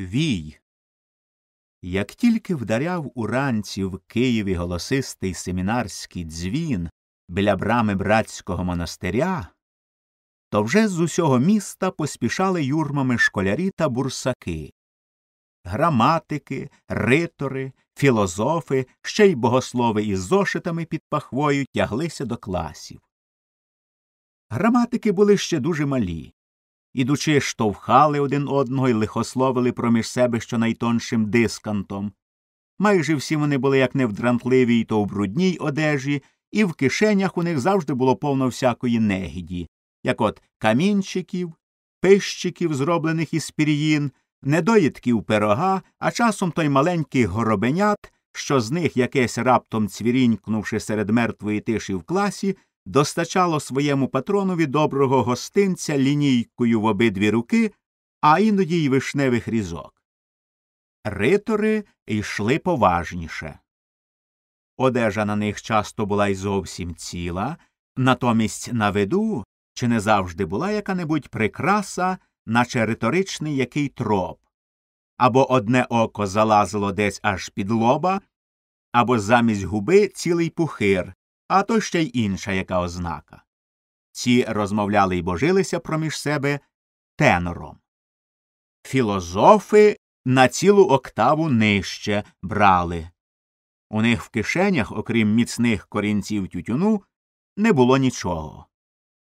Вій. Як тільки вдаряв уранці в Києві голосистий семінарський дзвін біля брами братського монастиря, то вже з усього міста поспішали юрмами школярі та бурсаки. Граматики, ритори, філозофи, ще й богослови із зошитами під пахвою тяглися до класів. Граматики були ще дуже малі ідучи, штовхали один одного і лихословили проміж себе щонайтоншим дискантом. Майже всі вони були як не в дрантливій, то в брудній одежі, і в кишенях у них завжди було повно всякої негіді, як от камінчиків, пищиків, зроблених із пір'їн, недоїдків пирога, а часом той маленький горобенят, що з них якесь раптом цвірінькнувши серед мертвої тиші в класі, достачало своєму патронові доброго гостинця лінійкою в обидві руки, а іноді й вишневих різок. Ритори йшли поважніше. Одежа на них часто була й зовсім ціла, натомість на виду чи не завжди була яка небудь прикраса, наче риторичний який троп, або одне око залазило десь аж під лоба, або замість губи цілий пухир, а то ще й інша яка ознака. Ці розмовляли й божилися проміж себе тенором. Філозофи на цілу октаву нижче брали. У них в кишенях, окрім міцних корінців тютюну, не було нічого.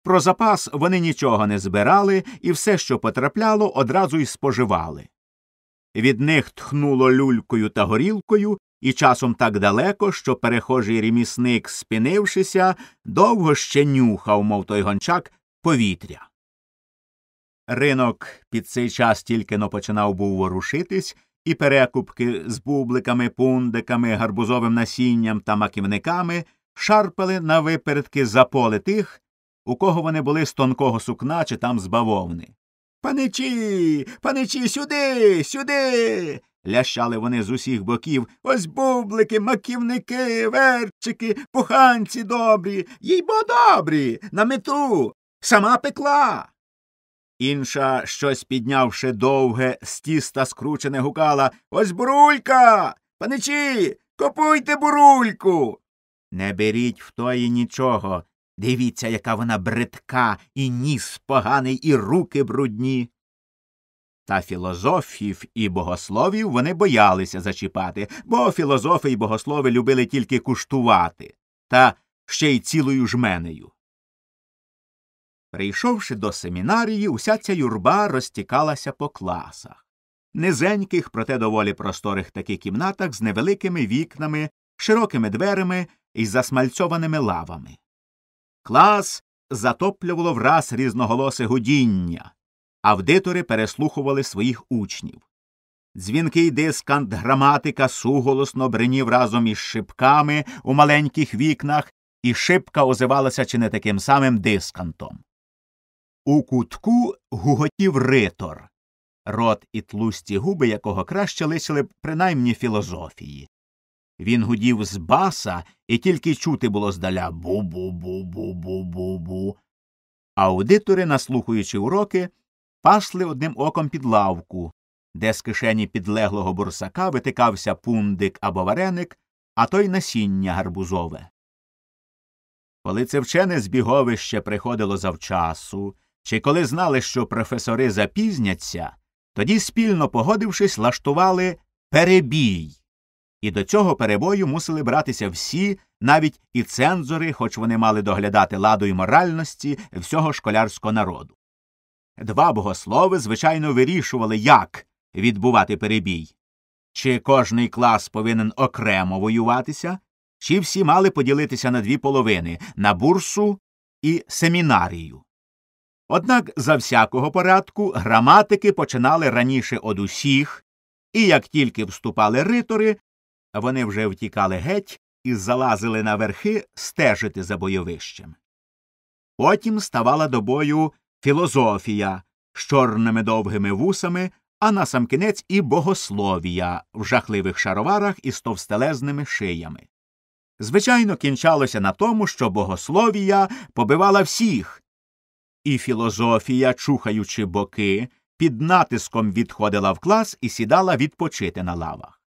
Про запас вони нічого не збирали і все, що потрапляло, одразу й споживали. Від них тхнуло люлькою та горілкою, і часом так далеко, що перехожий ремісник, спинившися, довго ще нюхав, мов той гончак, повітря. Ринок під цей час тільки но починав був ворушитись, і перекупки з бубликами, пундиками, гарбузовим насінням та маківниками шарпали на випередки за поле тих, у кого вони були з тонкого сукна чи там з бавовни. Паничі, паничі, сюди, сюди лящали вони з усіх боків. Ось бублики, маківники, верчики, пуханці добрі, їй бо добрі, на мету, сама пекла. Інша, щось піднявши довге, з тіста скручене, гукала Ось бурулька. Паничі, купуйте бурульку. Не беріть в тої нічого. Дивіться, яка вона бридка, і ніс поганий, і руки брудні. Та філозофів і богословів вони боялися зачіпати, бо філозофи і богослови любили тільки куштувати, та ще й цілою жменею. Прийшовши до семінарії, уся ця юрба розтікалася по класах, низеньких, проте доволі просторих таких кімнатах з невеликими вікнами, широкими дверами і засмальцьованими лавами. Клас затоплювало враз різноголосе гудіння авдитори переслухували своїх учнів. Дзвінкий дискант граматика суголосно бринів разом із шибками у маленьких вікнах, і шибка озивалася чи не таким самим дискантом. У кутку гуготів ритор, рот і тлусті губи якого краще лисили принаймні філозофії. Він гудів з баса, і тільки чути було здаля бу бу бу бу бу бу бу. Аудитори, наслухаючи уроки, пасли одним оком під лавку, де з кишені підлеглого бурсака витикався пундик або вареник, а то й насіння гарбузове. Коли це вчене збіговище приходило завчасу, чи коли знали, що професори запізняться, тоді, спільно погодившись, лаштували перебій. І до цього перебою мусили братися всі, навіть і цензори, хоч вони мали доглядати ладу й моральності всього школярського народу. Два богослови, звичайно, вирішували, як відбувати перебій. Чи кожний клас повинен окремо воюватися, чи всі мали поділитися на дві половини на бурсу і семінарію. Однак за всякого порядку граматики починали раніше од усіх, і як тільки вступали ритори, вони вже втікали геть і залазили на верхи стежити за бойовищем. Потім ставала до бою філозофія з чорними довгими вусами, а насамкінець і богословія в жахливих шароварах із товстелезними шиями. Звичайно, кінчалося на тому, що богословія побивала всіх, і філозофія, чухаючи боки, під натиском відходила в клас і сідала відпочити на лавах.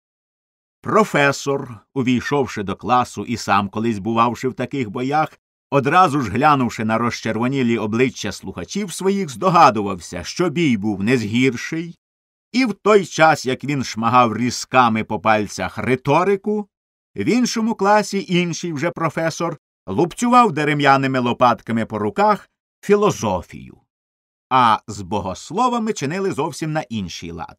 Професор, увійшовши до класу і сам колись бувавши в таких боях, одразу ж глянувши на розчервонілі обличчя слухачів своїх, здогадувався, що бій був не згірший, і в той час, як він шмагав різками по пальцях риторику, в іншому класі інший вже професор лупцював дерев'яними лопатками по руках філозофію, а з богословами чинили зовсім на інший лад.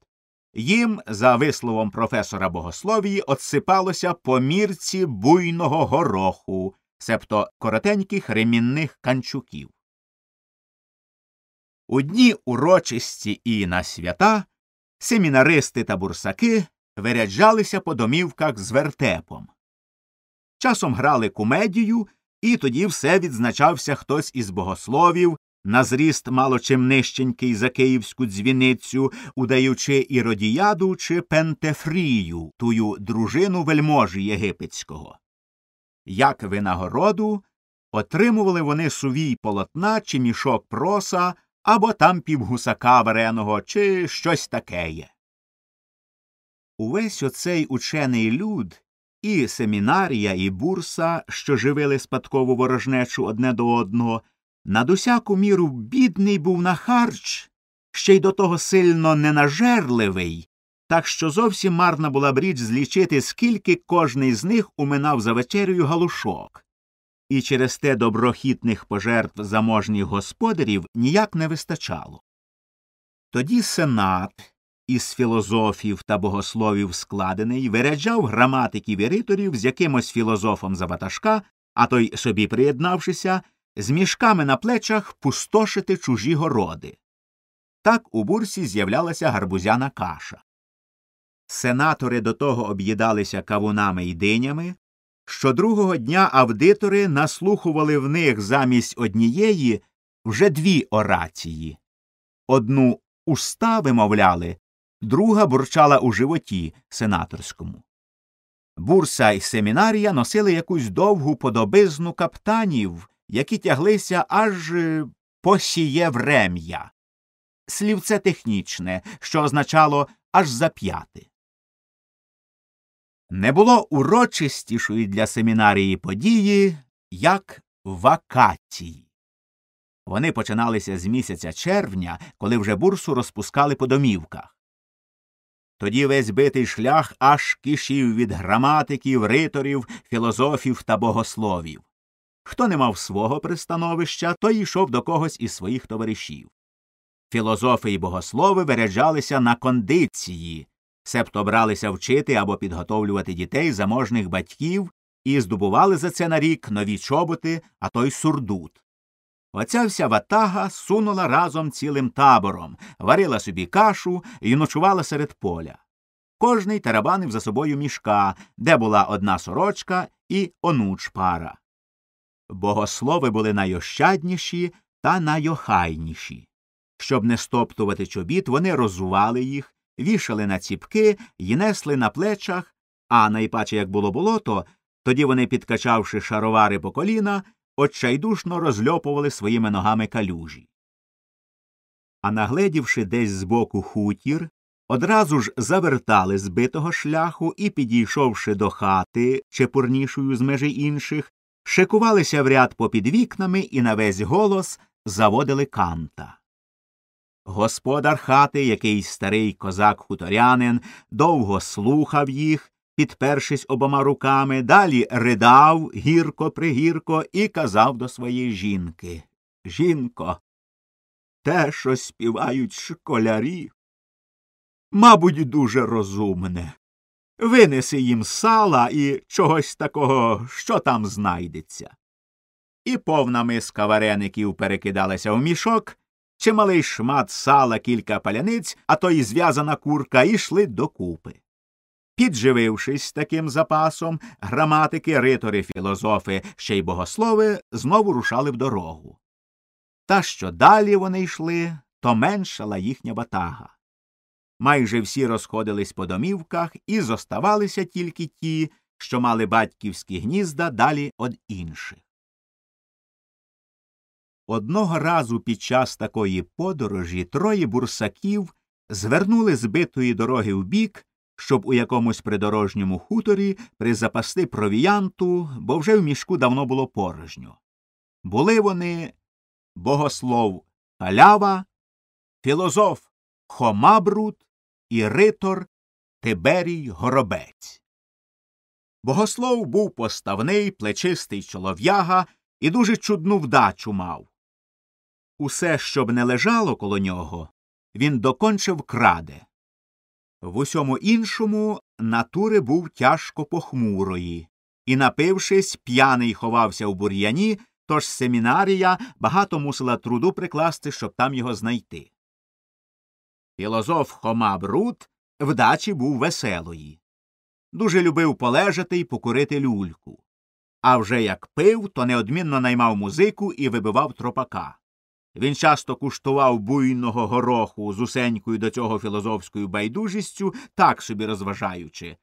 Їм, за висловом професора богословії, отсипалося по мірці буйного гороху, себто коротеньких ремінних канчуків. У дні урочисті і на свята семінаристи та бурсаки виряджалися по домівках з вертепом. Часом грали кумедію, і тоді все відзначався хтось із богословів, на зріст мало чим за київську дзвіницю, удаючи іродіяду чи пентефрію, тую дружину вельможі єгипетського. Як винагороду отримували вони сувій полотна чи мішок проса або там півгусака вареного, чи щось такеє. Увесь оцей учений люд і семінарія, і бурса, що живили спадкову ворожнечу одне до одного, над усяку міру бідний був на харч, ще й до того сильно ненажерливий, так що зовсім марна була б річ злічити, скільки кожний з них уминав за вечерею галушок, і через те доброхітних пожертв заможніх господарів ніяк не вистачало. Тоді сенат, із філозофів та богословів складений, виряджав граматиків і риторів з якимось філозофом за ватажка, а той, собі приєднавшися, з мішками на плечах пустошити чужі городи. Так у бурсі з'являлася гарбузяна каша. Сенатори до того об'їдалися кавунами й динями, що другого дня авдитори наслухували в них замість однієї вже дві орації. Одну уста вимовляли, друга бурчала у животі сенаторському. Бурса й семінарія носили якусь довгу подобизну каптанів, які тяглися аж е, по сіє врем'я. Слівце технічне, що означало аж за п'яти. Не було урочистішої для семінарії події, як вакації. Вони починалися з місяця червня, коли вже бурсу розпускали по домівках. Тоді весь битий шлях аж кишів від граматиків, риторів, філозофів та богословів. Хто не мав свого пристановища, той йшов до когось із своїх товаришів. Філозофи і богослови виряджалися на кондиції, себто бралися вчити або підготовлювати дітей заможних батьків і здобували за це на рік нові чоботи, а то й сурдут. Оця вся ватага сунула разом цілим табором, варила собі кашу і ночувала серед поля. Кожний тарабанив за собою мішка, де була одна сорочка і онуч пара. Богослови були найощадніші та найохайніші. Щоб не стоптувати чобіт, вони розували їх, вішали на ціпки й несли на плечах, а найпаче як було болото, тоді вони, підкачавши шаровари по коліна, отчайдушно розльопували своїми ногами калюжі. А нагледівши десь збоку хутір, одразу ж завертали збитого шляху і, підійшовши до хати, чепурнішою з межі інших, шикувалися в ряд попід вікнами і на весь голос заводили канта. Господар хати, якийсь старий козак хуторянин, довго слухав їх, підпершись обома руками, далі ридав гірко пригірко і казав до своєї жінки Жінко, те, що співають школярі, мабуть, дуже розумне. Винеси їм сала і чогось такого, що там знайдеться. І повна миска вареників перекидалася в мішок, чималий шмат сала, кілька паляниць, а то й зв'язана курка, йшли докупи. Підживившись таким запасом, граматики, ритори, філозофи, ще й богослови знову рушали в дорогу. Та що далі вони йшли, то меншала їхня ватага. Майже всі розходились по домівках і зоставалися тільки ті, що мали батьківські гнізда далі од інших. Одного разу під час такої подорожі троє бурсаків звернули з битої дороги в бік, щоб у якомусь придорожньому хуторі призапасти провіянту, бо вже в мішку давно було порожньо. Були вони богослов Халява, філозоф Хомабрут і ритор Тиберій Горобець. Богослов був поставний, плечистий чолов'яга і дуже чудну вдачу мав. Усе, щоб не лежало коло нього, він докончив краде. В усьому іншому натури був тяжко похмурої, і, напившись, п'яний ховався в бур'яні, тож семінарія багато мусила труду прикласти, щоб там його знайти. Філозоф Хома Брут вдачі був веселої. Дуже любив полежати й покурити люльку. А вже як пив, то неодмінно наймав музику і вибивав тропака. Він часто куштував буйного гороху з усенькою до цього філозофською байдужістю, так собі розважаючи.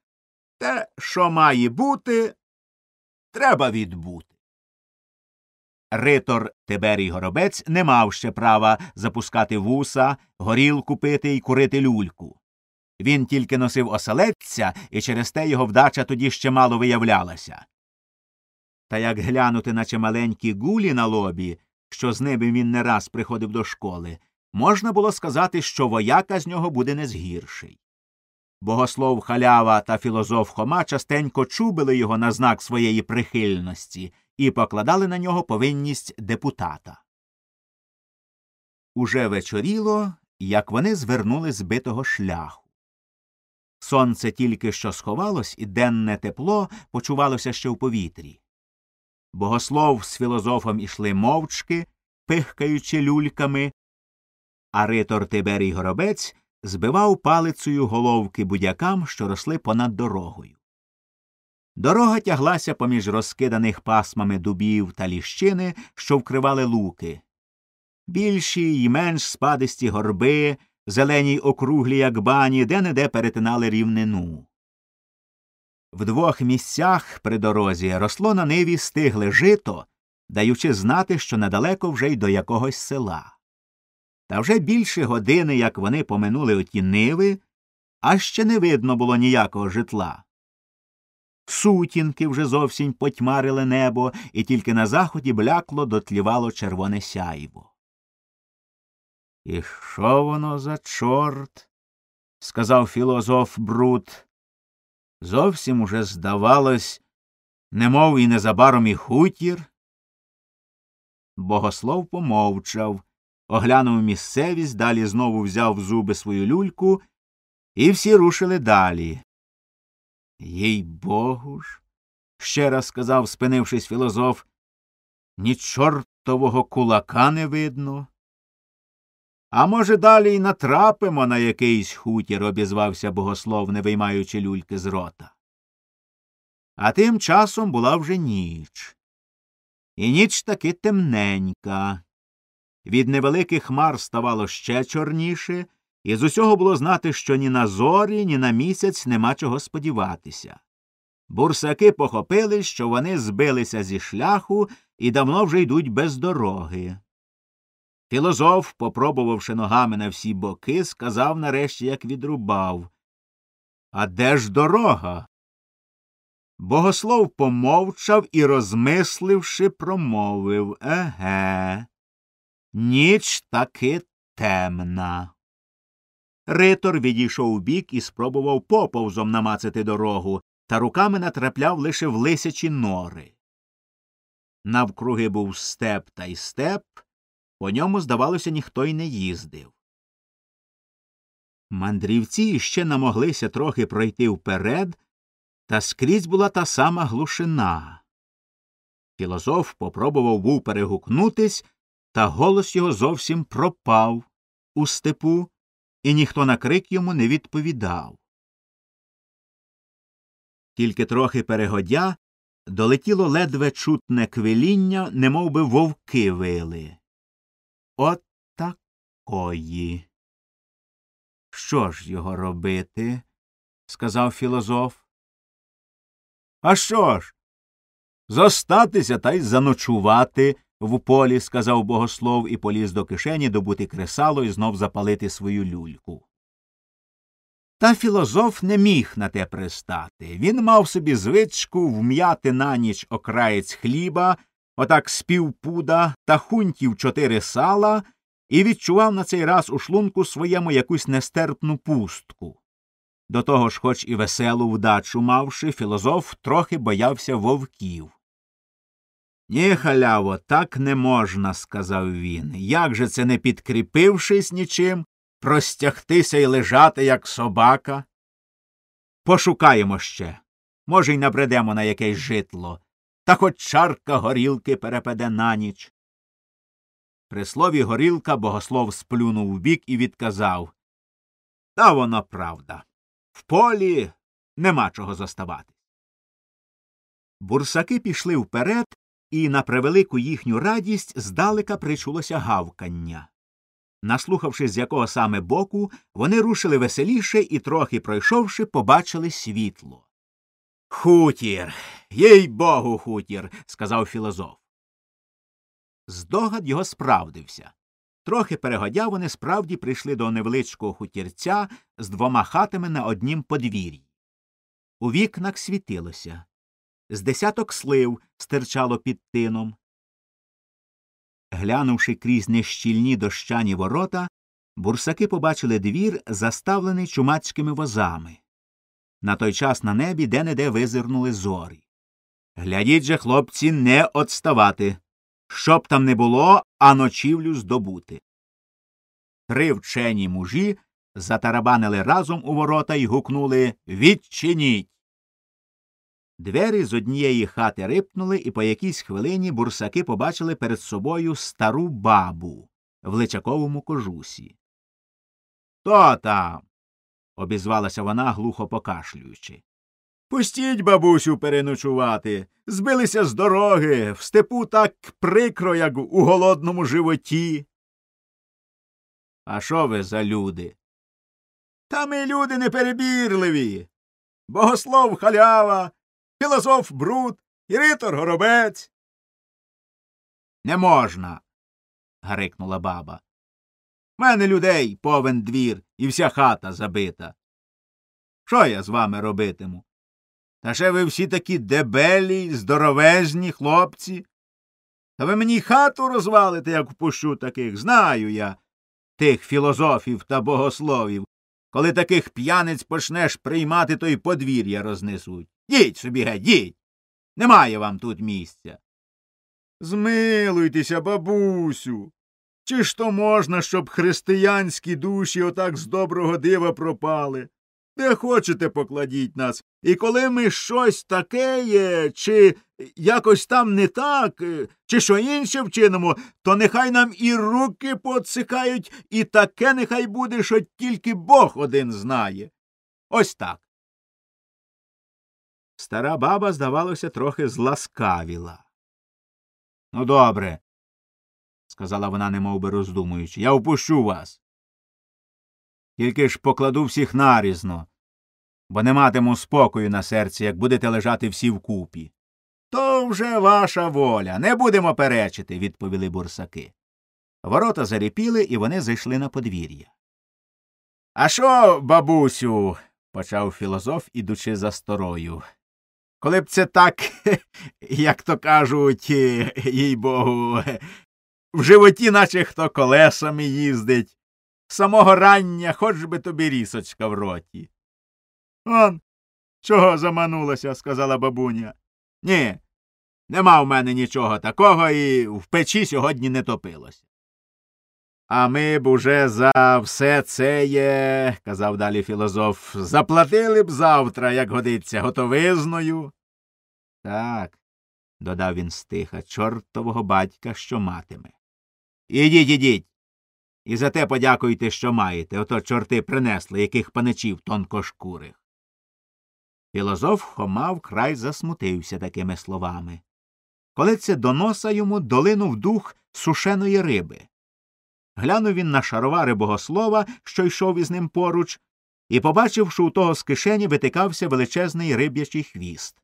Те, що має бути, треба відбути. Ритор Тиберій Горобець не мав ще права запускати вуса, горілку пити і курити люльку. Він тільки носив оселедця, і через те його вдача тоді ще мало виявлялася. Та як глянути, наче маленькі гулі на лобі, що з ними він не раз приходив до школи, можна було сказати, що вояка з нього буде не згірший. Богослов халява та філозоф Хома частенько чубили його на знак своєї прихильності і покладали на нього повинність депутата. Уже вечоріло, як вони звернули з битого шляху. Сонце тільки що сховалось, і денне тепло почувалося ще в повітрі. Богослов з філозофом ішли мовчки, пихкаючи люльками, а ритор Тиберій Горобець збивав палицею головки будякам, що росли понад дорогою. Дорога тяглася поміж розкиданих пасмами дубів та ліщини, що вкривали луки. Більші й менш спадисті горби, зелені й округлі, як бані, де неде перетинали рівнину. В двох місцях при дорозі росло на ниві стигле жито, даючи знати, що недалеко вже й до якогось села. Та вже більше години, як вони поминули оті ниви, а ще не видно було ніякого житла. Сутінки вже зовсім потьмарили небо, і тільки на заході блякло дотлівало червоне сяйво. І що воно за чорт? сказав філозоф Брут. Зовсім уже здавалось, немов і незабаром і хутір. Богослов помовчав, оглянув місцевість, далі знову взяв в зуби свою люльку, і всі рушили далі. Їй богу ж, ще раз сказав, спинившись філозоф, ні чортового кулака не видно. А може, далі й натрапимо на якийсь хутір, обізвався богослов, не виймаючи люльки з рота. А тим часом була вже ніч. І ніч таки темненька. Від невеликих хмар ставало ще чорніше, і з усього було знати, що ні на зорі, ні на місяць нема чого сподіватися. Бурсаки похопили, що вони збилися зі шляху і давно вже йдуть без дороги. Філозоф, попробувавши ногами на всі боки, сказав нарешті, як відрубав А де ж дорога? Богослов помовчав і, розмисливши, промовив Еге. Ніч таки темна. Ритор відійшов у бік і спробував поповзом намацати дорогу, та руками натрапляв лише в лисячі нори. Навкруги був степ та й степ, по ньому, здавалося, ніхто й не їздив. Мандрівці ще намоглися трохи пройти вперед, та скрізь була та сама глушина. Філозоф попробував був перегукнутись, та голос його зовсім пропав у степу, і ніхто на крик йому не відповідав. Тільки трохи перегодя долетіло ледве чутне квиління, немов би вовки вили. От такої. Що ж його робити? сказав філозоф. А що ж? Зостатися та й заночувати, в полі, сказав богослов і поліз до кишені добути кресало і знов запалити свою люльку. Та філозоф не міг на те пристати. Він мав собі звичку вм'яти на ніч окраєць хліба, отак з півпуда та хунтів чотири сала, і відчував на цей раз у шлунку своєму якусь нестерпну пустку. До того ж, хоч і веселу вдачу мавши, філозоф трохи боявся вовків. Ні, халяво, так не можна, сказав він. Як же це, не підкріпившись нічим, простягтися і лежати, як собака? Пошукаємо ще. Може, й набредемо на якесь житло, та хоч чарка горілки перепаде на ніч. При слові горілка богослов сплюнув вбік і відказав Та воно правда. В полі нема чого заставати. Бурсаки пішли вперед, і на превелику їхню радість здалека причулося гавкання. Наслухавшись, з якого саме боку, вони рушили веселіше і, трохи пройшовши, побачили світло. Хутір. Їй богу, хутір, сказав філозоф. Здогад його справдився. Трохи перегодя, вони справді прийшли до невеличкого хутірця з двома хатами на однім подвір'ї. У вікнах світилося. З десяток слив стирчало під тином. Глянувши крізь нещільні дощані ворота, бурсаки побачили двір, заставлений чумацькими возами. На той час на небі де неде визирнули зорі. Глядіть же, хлопці, не отставати. Щоб там не було, а ночівлю здобути. Три вчені мужі затарабанили разом у ворота і гукнули Відчиніть. Двері з однієї хати рипнули, і по якійсь хвилині бурсаки побачили перед собою стару бабу в личаковому кожусі. Хто там? Обізвалася вона, глухо покашлюючи. Пустіть, бабусю, переночувати. Збилися з дороги, в степу так прикро, як у голодному животі. А що ви за люди? Та ми люди неперебірливі. Богослов халява, філософ бруд і ритор горобець. Не можна. гарикнула баба. Мене людей повен двір і вся хата забита. Що я з вами робитиму? Та ще ви всі такі дебелі, здоровезні хлопці. Та ви мені хату розвалите, як впущу таких. Знаю я тих філозофів та богословів. Коли таких п'яниць почнеш приймати, то й подвір'я рознесуть. Діть собі геть, діть. Немає вам тут місця. Змилуйтеся, бабусю. Чи ж то можна, щоб християнські душі отак з доброго дива пропали? Де хочете, покладіть нас. І коли ми щось таке є, чи якось там не так, чи що інше вчинимо, то нехай нам і руки поцикають, і таке нехай буде, що тільки Бог один знає. Ось так. Стара баба, здавалося, трохи зласкавіла. Ну, добре, сказала вона, немов би роздумуючи, я впущу вас. Тільки ж покладу всіх нарізно, бо не матиму спокою на серці, як будете лежати всі вкупі. То вже ваша воля. Не будемо перечити, відповіли бурсаки. Ворота заріпіли, і вони зайшли на подвір'я. А що, бабусю, почав філозоф, ідучи за старою. Коли б це так, як то кажуть, їй богу, в животі, наче хто колесами їздить, самого рання хоч би тобі рісочка в роті. Он чого заманулася, сказала бабуня. Ні, нема в мене нічого такого і в печі сьогодні не топилося. А ми б уже за все це є, казав далі філозоф, заплатили б завтра, як годиться, готовизною. Так, додав він стиха, чортового батька, що матиме. Ідіть, ідіть. І за те подякуйте, що маєте, ото чорти принесли, яких паничів тонкошкурих. Філозоф Хома вкрай засмутився такими словами. Коли це до носа йому долинув дух сушеної риби. Глянув він на шаровари богослова, що йшов із ним поруч, і побачив, що у того з кишені витикався величезний риб'ячий хвіст.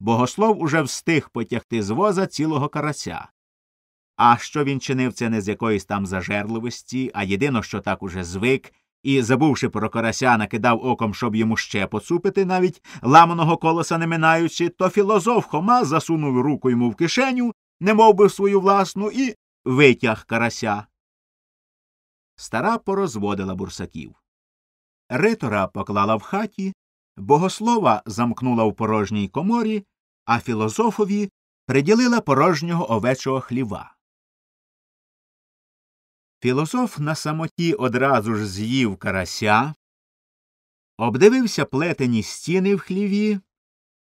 Богослов уже встиг потягти з воза цілого карася. А що він чинив це не з якоїсь там зажерливості, а єдино, що так уже звик, і, забувши про карася, накидав оком, щоб йому ще поцупити, навіть ламаного колеса не минаючи, то філозоф Хома засунув руку йому в кишеню, не би свою власну, і витяг карася. Стара порозводила бурсаків. Ритора поклала в хаті, богослова замкнула в порожній коморі, а філозофові приділила порожнього овечого хліва. Філософ на самоті одразу ж з'їв карася, обдивився плетені стіни в хліві,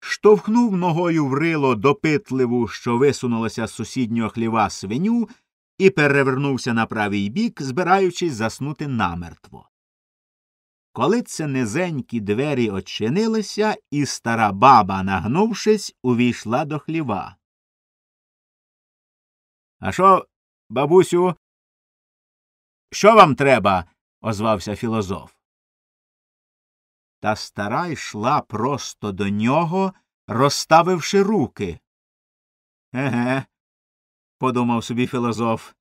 штовхнув ногою в рило допитливу, що висунулася з сусіднього хліва свиню, і перевернувся на правий бік, збираючись заснути намертво. Коли це низенькі двері очинилися, і стара баба, нагнувшись, увійшла до хліва. А що, бабусю? Що вам треба? озвався філозоф. Та стара йшла просто до нього, розставивши руки. Еге, подумав собі філозоф.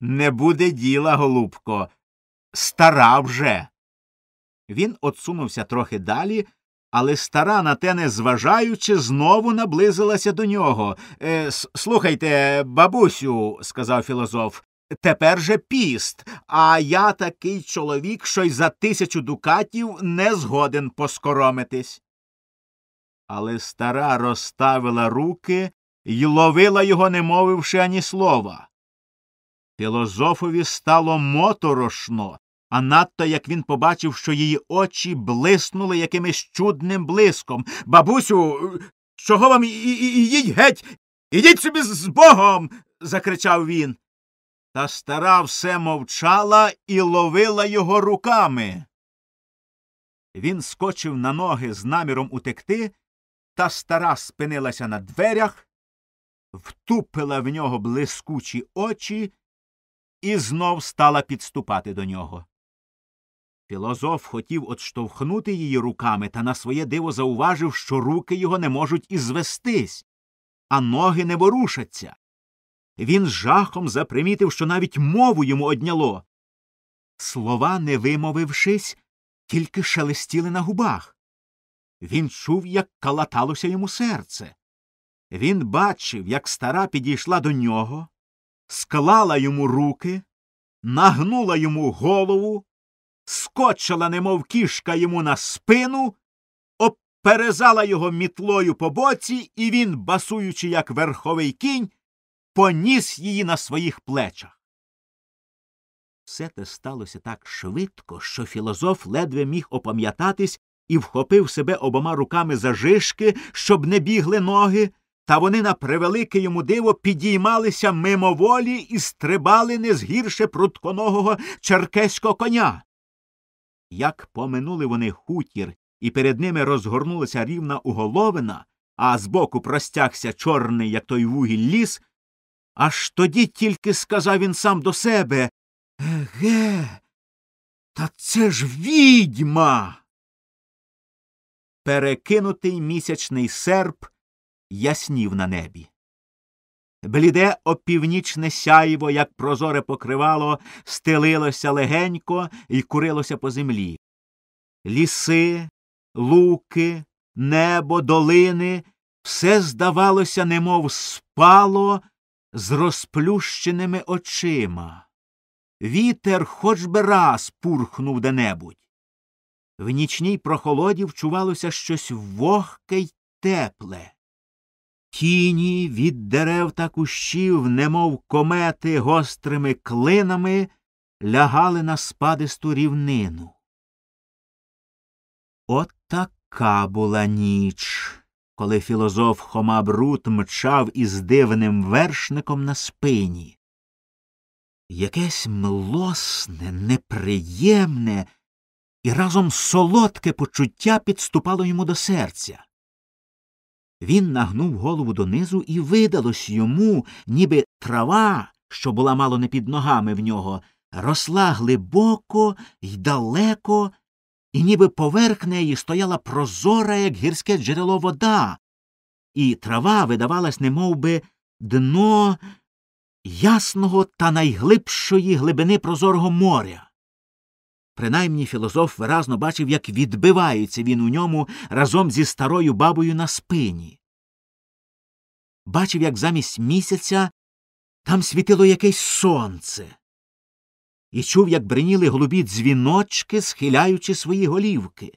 Не буде діла, голубко. Стара вже. Він отсунувся трохи далі, але стара на те не зважаючи, знову наблизилася до нього. Е, Слухайте, бабусю, сказав філозоф, тепер же піст, а я такий чоловік, що й за тисячу дукатів не згоден поскоромитись. Але стара розставила руки й ловила його, не мовивши ані слова. Філозофові стало моторошно, а надто як він побачив, що її очі блиснули якимось чудним блиском. Бабусю, чого вам їдь геть? Ідіть собі з богом. закричав він. Та стара все мовчала і ловила його руками. Він скочив на ноги з наміром утекти, та стара спинилася на дверях, втупила в нього блискучі очі і знов стала підступати до нього. Філозоф хотів отштовхнути її руками, та на своє диво зауважив, що руки його не можуть і звестись, а ноги не ворушаться. Він жахом запримітив, що навіть мову йому одняло. Слова, не вимовившись, тільки шелестіли на губах. Він чув, як калаталося йому серце. Він бачив, як стара підійшла до нього, склала йому руки, нагнула йому голову, скочила, немов кішка йому на спину, обперезала його мітлою по боці, і він, басуючи, як верховий кінь, поніс її на своїх плечах. Все те сталося так швидко, що філозоф ледве міг опам'ятатись і вхопив себе обома руками за жишки, щоб не бігли ноги, та вони на превелике йому диво підіймалися мимоволі і стрибали не згірше прутконогого черкеського коня. Як поминули вони хутір, і перед ними розгорнулася рівна уголовина, а збоку простягся чорний, як той вугіль ліс, аж тоді тільки сказав він сам до себе Еге, та це ж відьма. Перекинутий місячний серп яснів на небі. Бліде опівнічне сяйво, як прозоре покривало, стелилося легенько і курилося по землі. Ліси, луки, небо, долини все, здавалося, немов спало з розплющеними очима. Вітер хоч би раз пурхнув де небудь. В нічній прохолоді вчувалося щось вогке й тепле. Тіні від дерев та кущів, немов комети гострими клинами, лягали на спадисту рівнину. От така була ніч, коли філозоф Хома Брут мчав із дивним вершником на спині. Якесь млосне, неприємне і разом солодке почуття підступало йому до серця. Він нагнув голову донизу, і видалось йому, ніби трава, що була мало не під ногами в нього, росла глибоко й далеко, і ніби поверх неї стояла прозора, як гірське джерело вода, і трава видавалась, немов би, дно ясного та найглибшої глибини прозорого моря. Принаймні філософ виразно бачив, як відбивається він у ньому разом зі старою бабою на спині. Бачив, як замість місяця там світило якесь сонце, і чув, як бриніли голубі дзвіночки, схиляючи свої голівки.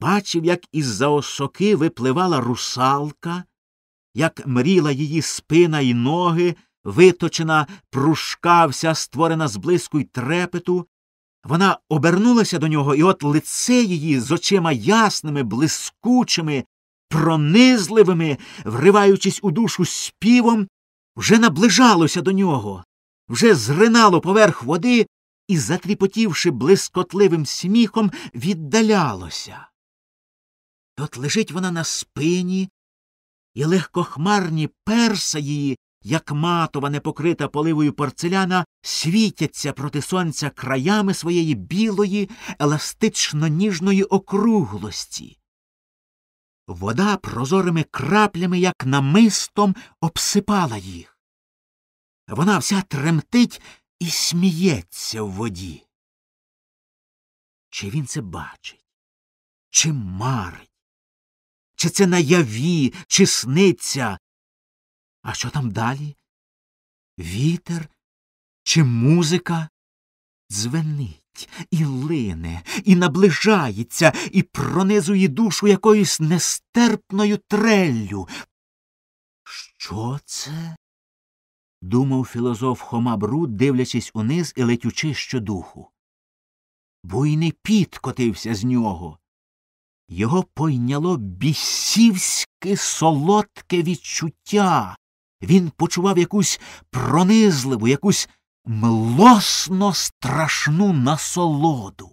Бачив, як із за осоки випливала русалка, як мріла її спина і ноги, виточена пружка вся створена з блиску й трепету. Вона обернулася до нього, і от лице її з очима ясними, блискучими, пронизливими, вриваючись у душу співом, вже наближалося до нього, вже зринало поверх води і, затріпотівши блискотливим сміхом, віддалялося. І лежить вона на спині, і легкохмарні перса її, як матова непокрита поливою порцеляна, світяться проти сонця краями своєї білої, еластично ніжної округлості. Вода прозорими краплями, як намистом, обсипала їх. Вона вся тремтить і сміється в воді. Чи він це бачить, чи марить? Чи це наяві, чи сниться? А що там далі? Вітер чи музика дзвенить і лине, і наближається, і пронизує душу якоюсь нестерпною треллю. Що це? Думав філозоф Хома Бруд, дивлячись униз і летючи щодуху. Буйний піт котився з нього. Його пойняло бісівське солодке відчуття. Він почував якусь пронизливу, якусь млосно страшну насолоду.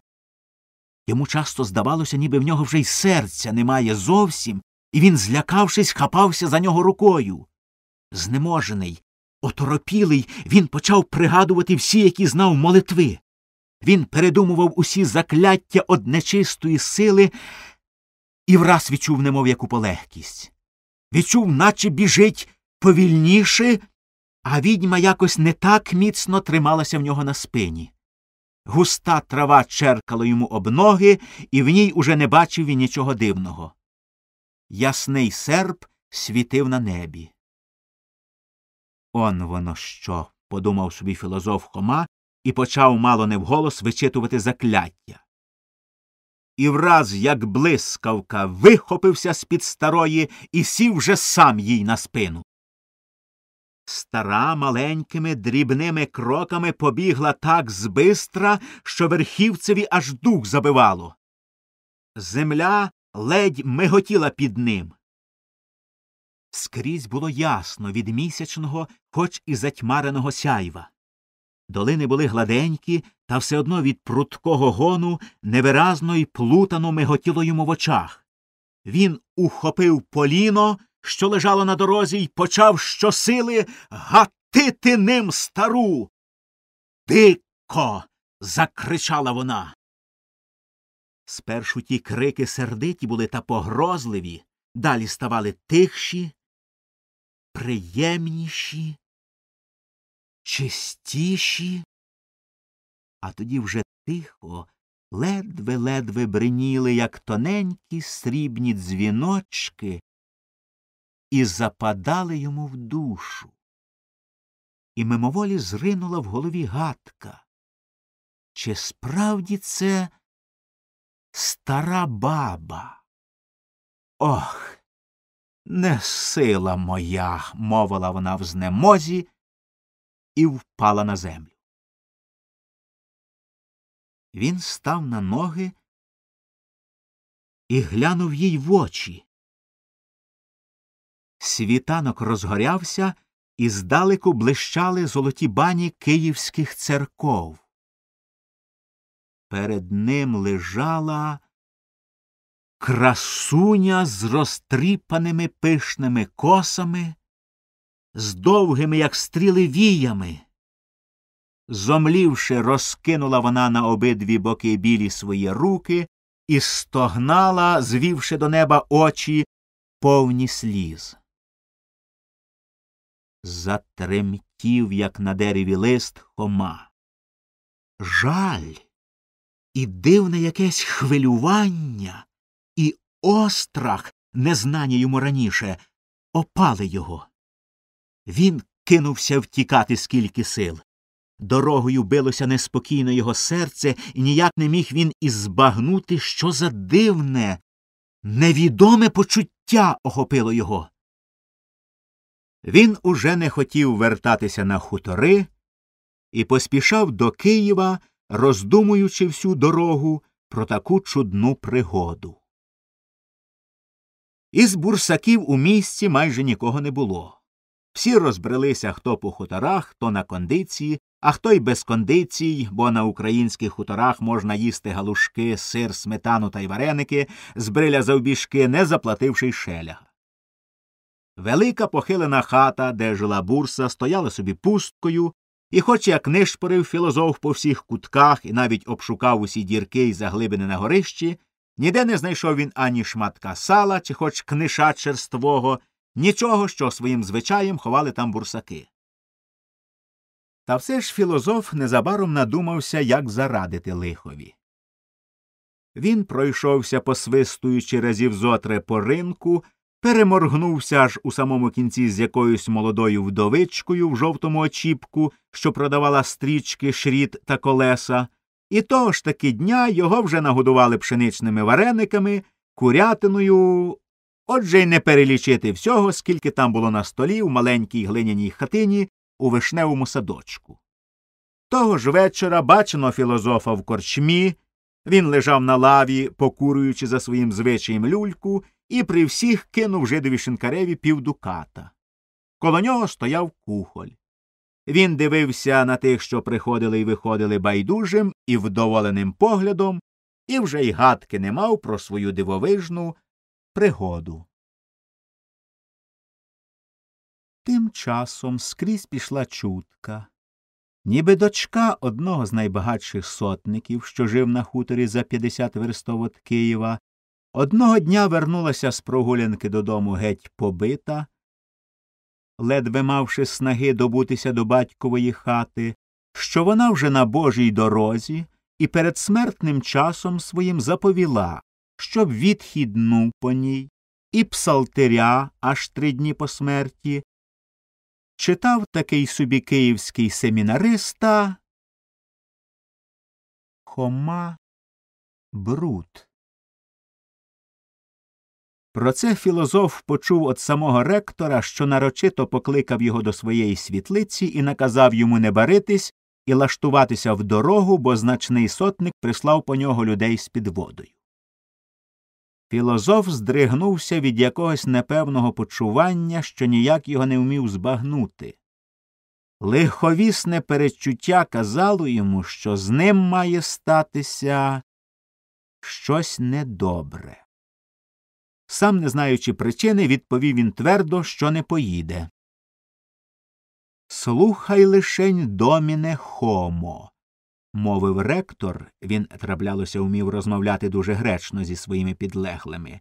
Йому часто здавалося, ніби в нього вже й серця немає зовсім, і він, злякавшись, хапався за нього рукою. Знеможений, оторопілий, він почав пригадувати всі, які знав молитви. Він передумував усі закляття од нечистої сили і враз відчув, немов яку полегкість. Відчув, наче біжить повільніше, а відьма якось не так міцно трималася в нього на спині. Густа трава черкала йому об ноги, і в ній уже не бачив він нічого дивного. Ясний серп світив на небі. Он воно що, подумав собі філозоф Хома і почав мало не вголос вичитувати закляття і враз, як блискавка, вихопився з під старої і сів вже сам їй на спину. Стара маленькими дрібними кроками побігла так збистра, що верхівцеві аж дух забивало. Земля ледь миготіла під ним. Скрізь було ясно від місячного, хоч і затьмареного сяйва. Долини були гладенькі, та все одно від прудкого гону невиразно й плутано миготіло йому в очах. Він ухопив поліно, що лежало на дорозі, й почав щосили гатити ним стару. Дико. закричала вона. Спершу ті крики сердиті були та погрозливі, далі ставали тихші, приємніші чистіші, а тоді вже тихо, ледве-ледве бриніли, як тоненькі срібні дзвіночки, і западали йому в душу. І мимоволі зринула в голові гадка. Чи справді це стара баба? Ох, не сила моя, мовила вона в знемозі і впала на землю. Він став на ноги і глянув їй в очі. Світанок розгорявся, і здалеку блищали золоті бані київських церков. Перед ним лежала красуня з розтріпаними пишними косами, з довгими, як стріли, віями. Зомлівши, розкинула вона на обидві боки білі свої руки і стогнала, звівши до неба очі повні сліз. Затремтів, як на дереві лист, Хома. Жаль і дивне якесь хвилювання, острах, незнані йому раніше, опали його. Він кинувся втікати скільки сил. Дорогою билося неспокійно його серце, і ніяк не міг він і збагнути, що за дивне, невідоме почуття охопило його. Він уже не хотів вертатися на хутори і поспішав до Києва, роздумуючи всю дорогу про таку чудну пригоду. Із бурсаків у місті майже нікого не було. Всі розбрелися хто по хуторах, хто на кондиції, а хто й без кондицій, бо на українських хуторах можна їсти галушки, сир, сметану та й вареники, з бриля завбіжки, не заплативши й шеляга. Велика похилена хата, де жила бурса, стояла собі пусткою, і, хоч як нишпорив філозоф по всіх кутках і навіть обшукав усі дірки й заглибини на горищі, ніде не знайшов він ані шматка сала, чи хоч книша черствого, нічого, що своїм звичаєм ховали там бурсаки. Та все ж філозоф незабаром надумався, як зарадити лихові. Він пройшовся, посвистуючи разів зотре по ринку, переморгнувся аж у самому кінці з якоюсь молодою вдовичкою в жовтому очіпку, що продавала стрічки, шріт та колеса, і того ж таки дня його вже нагодували пшеничними варениками, курятиною, отже й не перелічити всього, скільки там було на столі в маленькій глиняній хатині у вишневому садочку. Того ж вечора бачено філозофа в корчмі, він лежав на лаві, покурюючи за своїм звичаєм люльку, і при всіх кинув жидові шинкареві півдуката. Коло нього стояв кухоль. Він дивився на тих, що приходили і виходили байдужим і вдоволеним поглядом, і вже й гадки не мав про свою дивовижну пригоду. Тим часом скрізь пішла чутка. Ніби дочка одного з найбагатших сотників, що жив на хуторі за 50 верстов від Києва, одного дня вернулася з прогулянки додому геть побита, ледве мавши снаги добутися до батькової хати, що вона вже на Божій дорозі і перед смертним часом своїм заповіла, щоб відхідну по ній і псалтиря аж три дні по смерті, читав такий собі київський семінариста Хома Брут. Про це філозоф почув від самого ректора, що нарочито покликав його до своєї світлиці і наказав йому не баритись і лаштуватися в дорогу, бо значний сотник прислав по нього людей з підводою. Філозоф здригнувся від якогось непевного почування, що ніяк його не вмів збагнути. Лиховісне перечуття казало йому, що з ним має статися щось недобре. Сам, не знаючи причини, відповів він твердо, що не поїде. Слухай лишень доміне хомо, мовив ректор, він траплялося вмів розмовляти дуже гречно зі своїми підлеглими.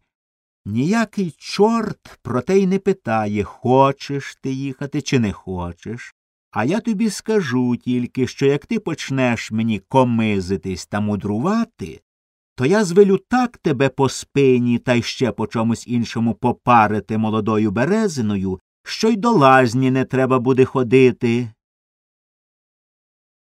Ніякий чорт про те й не питає, хочеш ти їхати, чи не хочеш. А я тобі скажу тільки, що як ти почнеш мені комизитись та мудрувати, то я звелю так тебе по спині та ще по чомусь іншому попарити молодою березиною, що й до лазні не треба буде ходити.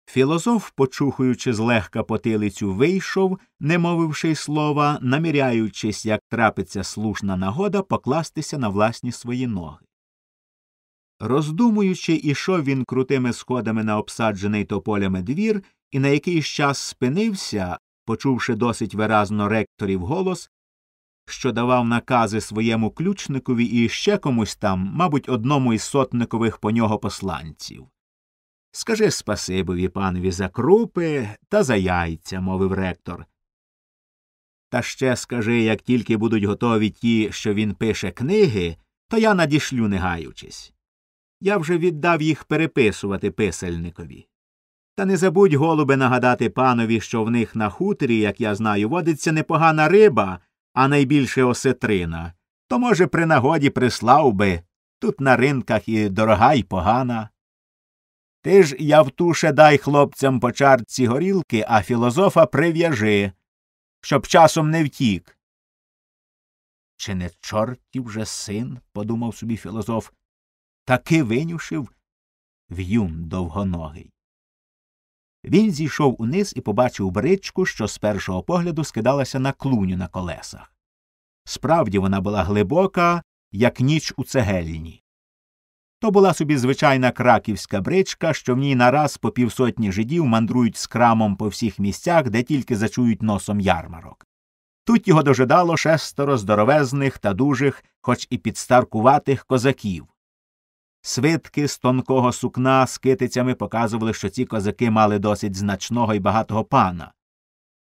Філозоф, почухуючи злегка потилицю, вийшов, не мовивши слова, наміряючись, як трапиться слушна нагода, покластися на власні свої ноги. Роздумуючи, ішов він крутими сходами на обсаджений тополями двір і на якийсь час спинився, почувши досить виразно ректорів голос, що давав накази своєму ключникові і ще комусь там, мабуть, одному із сотникових по нього посланців. Скажи спасибові панові за крупи та за яйця, мовив ректор. Та ще скажи, як тільки будуть готові ті, що він пише книги, то я надішлю, не гаючись. Я вже віддав їх переписувати писальникові. Та не забудь, голубе, нагадати панові, що в них на хуторі, як я знаю, водиться непогана риба, а найбільше осетрина. То, може, при нагоді прислав би Тут на ринках і дорога, і погана. Ти ж, Явтуше, дай хлопцям по чарці горілки, а філозофа прив'яжи, щоб часом не втік. Чи не чортів же син, подумав собі філозоф, таки винюшив в'юн довгоногий. Він зійшов униз і побачив бричку, що з першого погляду скидалася на клуню на колесах. Справді вона була глибока, як ніч у цегельні. То була собі звичайна краківська бричка, що в ній нараз по півсотні жидів мандрують з крамом по всіх місцях, де тільки зачують носом ярмарок. Тут його дожидало шестеро здоровезних та дужих, хоч і підстаркуватих козаків. Свитки з тонкого сукна з китицями показували, що ці козаки мали досить значного і багатого пана.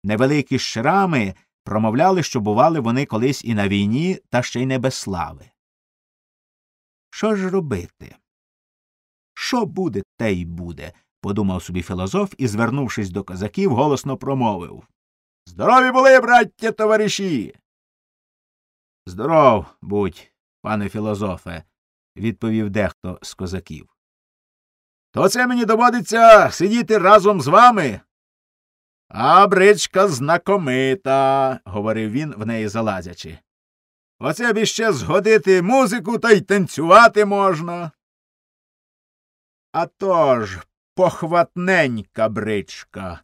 Невеликі шрами промовляли, що бували вони колись і на війні, та ще й не без слави. Що ж робити? Що буде, те й буде, подумав собі філозоф і, звернувшись до козаків, голосно промовив. Здорові були, браття товариші. Здоров, будь, пане філозофе, відповів дехто з козаків. То це мені доводиться сидіти разом з вами. А бричка знакомита, говорив він, в неї залазячи. Оце б іще згодити музику та й танцювати можна. «А то ж, похватненька бричка,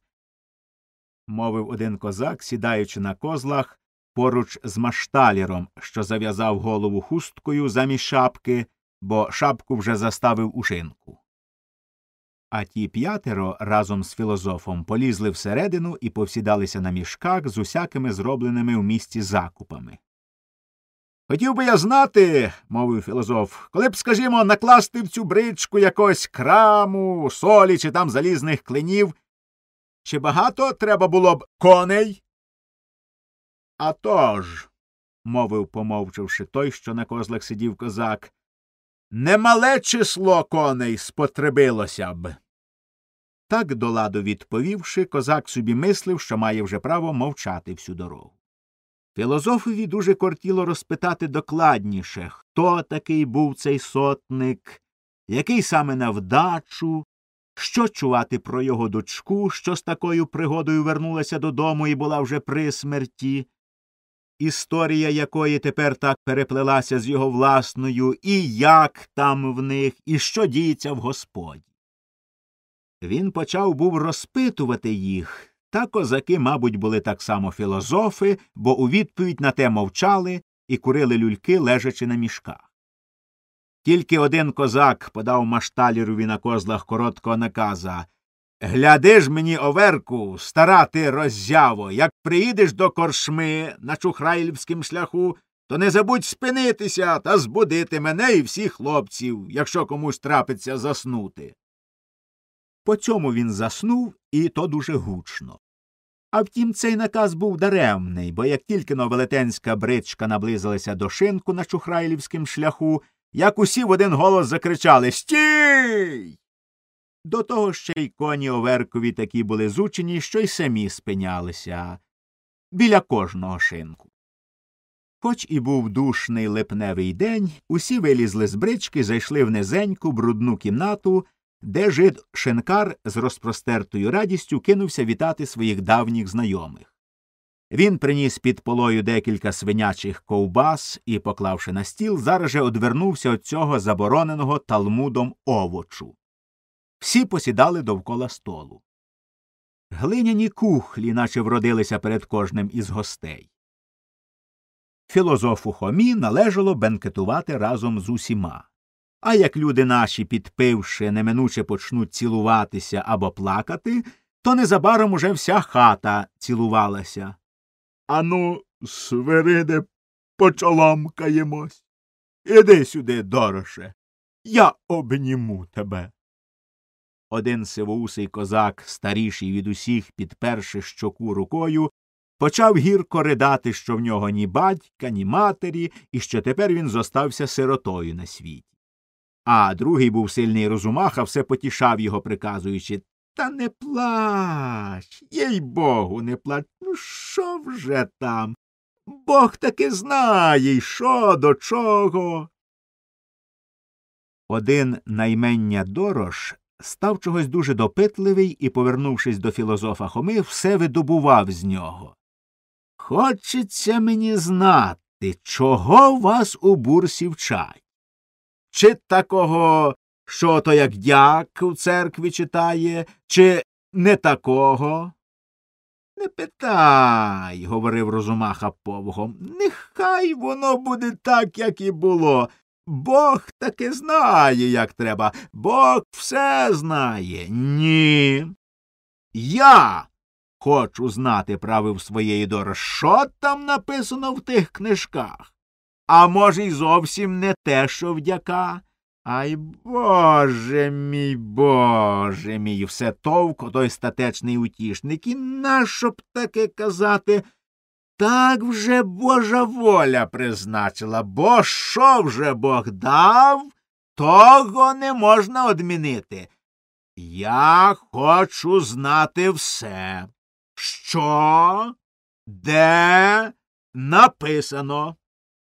мовив один козак, сідаючи на козлах поруч з машталіром, що зав'язав голову хусткою замість шапки, бо шапку вже заставив у шинку. А ті п'ятеро разом з філозофом полізли всередину і повсідалися на мішках з усякими зробленими в місті закупами. Хотів би я знати, мовив філозоф, коли б, скажімо, накласти в цю бричку якогось краму, солі чи там залізних клинів, чи багато треба було б коней? «А тож», – мовив, помовчавши той, що на козлах сидів козак, немале число коней спотребилося б. Так до ладу відповівши, козак собі мислив, що має вже право мовчати всю дорогу. Філозофові дуже кортіло розпитати докладніше, хто такий був цей сотник, який саме на вдачу, що чувати про його дочку, що з такою пригодою вернулася додому і була вже при смерті, історія якої тепер так переплелася з його власною, і як там в них, і що діється в господі. Він почав був розпитувати їх. Та козаки, мабуть, були так само філозофи, бо у відповідь на те мовчали і курили люльки, лежачи на мішках. Тільки один козак подав машталірові на козлах короткого наказа Гляди ж мені, оверку, стара ти роззяво, як приїдеш до коршми на чухрайлівським шляху, то не забудь спинитися та збудити мене і всіх хлопців, якщо комусь трапиться заснути. По цьому він заснув, і то дуже гучно. А втім, цей наказ був даремний, бо як тільки но велетенська бричка наблизилася до шинку на чухрайлівським шляху, як усі в один голос закричали Стій. До того ще й коні оверкові такі були зучені, що й самі спинялися біля кожного шинку. Хоч і був душний липневий день, усі вилізли з брички, зайшли в низеньку, брудну кімнату, де жид шинкар з розпростертою радістю кинувся вітати своїх давніх знайомих. Він приніс під полою декілька свинячих ковбас і, поклавши на стіл, зараз же одвернувся від цього забороненого талмудом овочу. Всі посідали довкола столу. Глиняні кухлі, наче вродилися перед кожним із гостей. Філозофу Хомі належало бенкетувати разом з усіма. А як люди наші, підпивши, неминуче почнуть цілуватися або плакати, то незабаром уже вся хата цілувалася. Ану, свириде, почоломкаємось. Іди сюди, дороше. Я обніму тебе. Один сивоусий козак, старіший від усіх, підперши щоку рукою, почав гірко ридати, що в нього ні батька, ні матері, і що тепер він зостався сиротою на світі. А другий був сильний розумаха, все потішав його, приказуючи Та не плач, їй богу, не плач. Ну, що вже там? Бог таки знає, що до чого. Один наймення дорож став чогось дуже допитливий і, повернувшись до філозофа Хоми, все видобував з нього. Хочеться мені знати, чого вас у бурсі вчать. Чи такого, що то як дяк у церкві читає, чи не такого? Не питай, говорив Розумаха повгом. Нехай воно буде так, як і було. Бог таки знає, як треба. Бог все знає. Ні. Я хочу знати, правив своєї дори, що там написано в тих книжках. А може, й зовсім не те, що вдяка. Ай Боже мій, Боже мій, все товко той статечний утішник. І нащо б таке казати? Так вже Божа воля призначила, бо що вже Бог дав, того не можна одмінити. Я хочу знати все. Що? Де написано?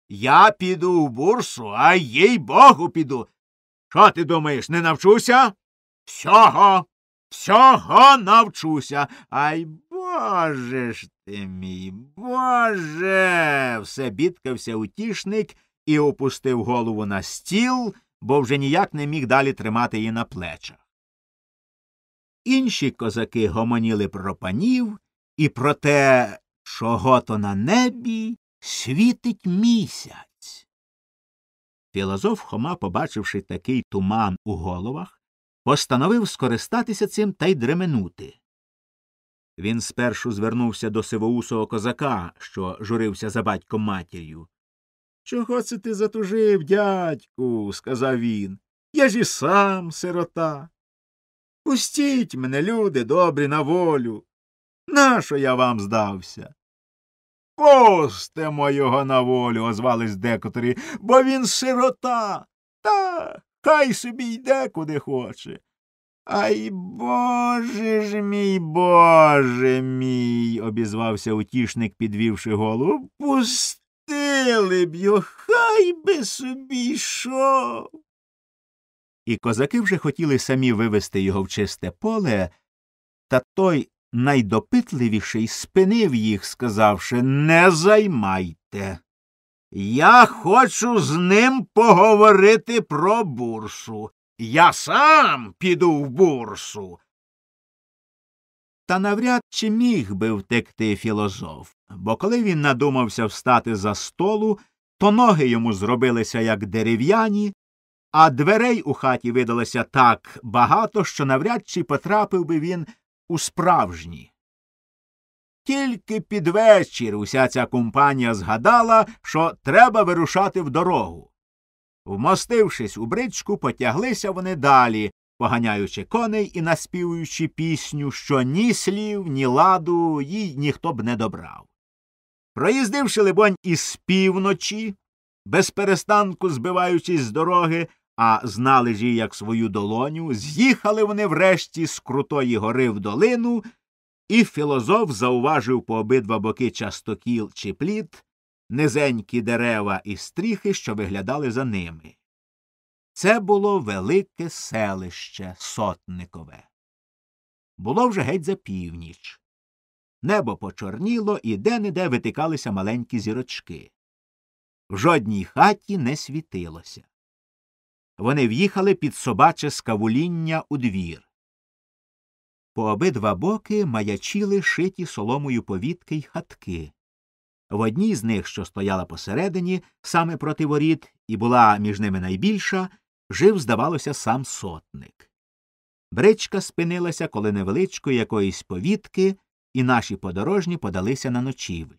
Я піду в бурсу, а їй богу піду. Що ти думаєш, не навчуся? Всього, всього навчуся. Ай боже ж ти мій, боже. Все бідкався утішник і опустив голову на стіл, бо вже ніяк не міг далі тримати її на плечах. Інші козаки гомоніли про панів і про те, чого то на небі світить місяць. Філозоф Хома, побачивши такий туман у головах, постановив скористатися цим та й дременути. Він спершу звернувся до сивоусого козака, що журився за батьком матір'ю. Чого це ти затужив, дядьку? сказав він. Я ж і сам сирота. Пустіть мене, люди добрі, на волю. Нащо я вам здався? Пустимо його на волю, озвались декоторі, бо він сирота. Та хай собі йде куди хоче. Ай боже ж мій, боже мій, обізвався утішник, підвівши голову. Пустили б його, хай би собі йшов. І козаки вже хотіли самі вивести його в чисте поле, та той найдопитливіший спинив їх, сказавши Не займайте. Я хочу з ним поговорити про бурсу. Я сам піду в бурсу. Та навряд чи міг би втекти філозоф, бо коли він надумався встати за столу, то ноги йому зробилися як дерев'яні, а дверей у хаті видалося так багато, що навряд чи потрапив би він у справжні. Тільки під вечір уся ця компанія згадала, що треба вирушати в дорогу. Вмостившись у бричку, потяглися вони далі, поганяючи коней і наспівуючи пісню, що ні слів, ні ладу їй ніхто б не добрав. Проїздивши, либонь, із півночі, без перестанку збиваючись з дороги, а знали ж її як свою долоню, з'їхали вони врешті з крутої гори в долину, і філозоф зауважив по обидва боки частокіл чи плід, низенькі дерева і стріхи, що виглядали за ними. Це було велике селище сотникове. Було вже геть за північ. Небо почорніло і де неде витикалися маленькі зірочки. В жодній хаті не світилося. Вони в'їхали під собаче скавуління у двір. По обидва боки маячіли шиті соломою повітки й хатки. В одній з них, що стояла посередині, саме проти воріт, і була між ними найбільша, жив, здавалося, сам сотник. Бричка спинилася коли невеличкої якоїсь повітки, і наші подорожні подалися на ночівлю.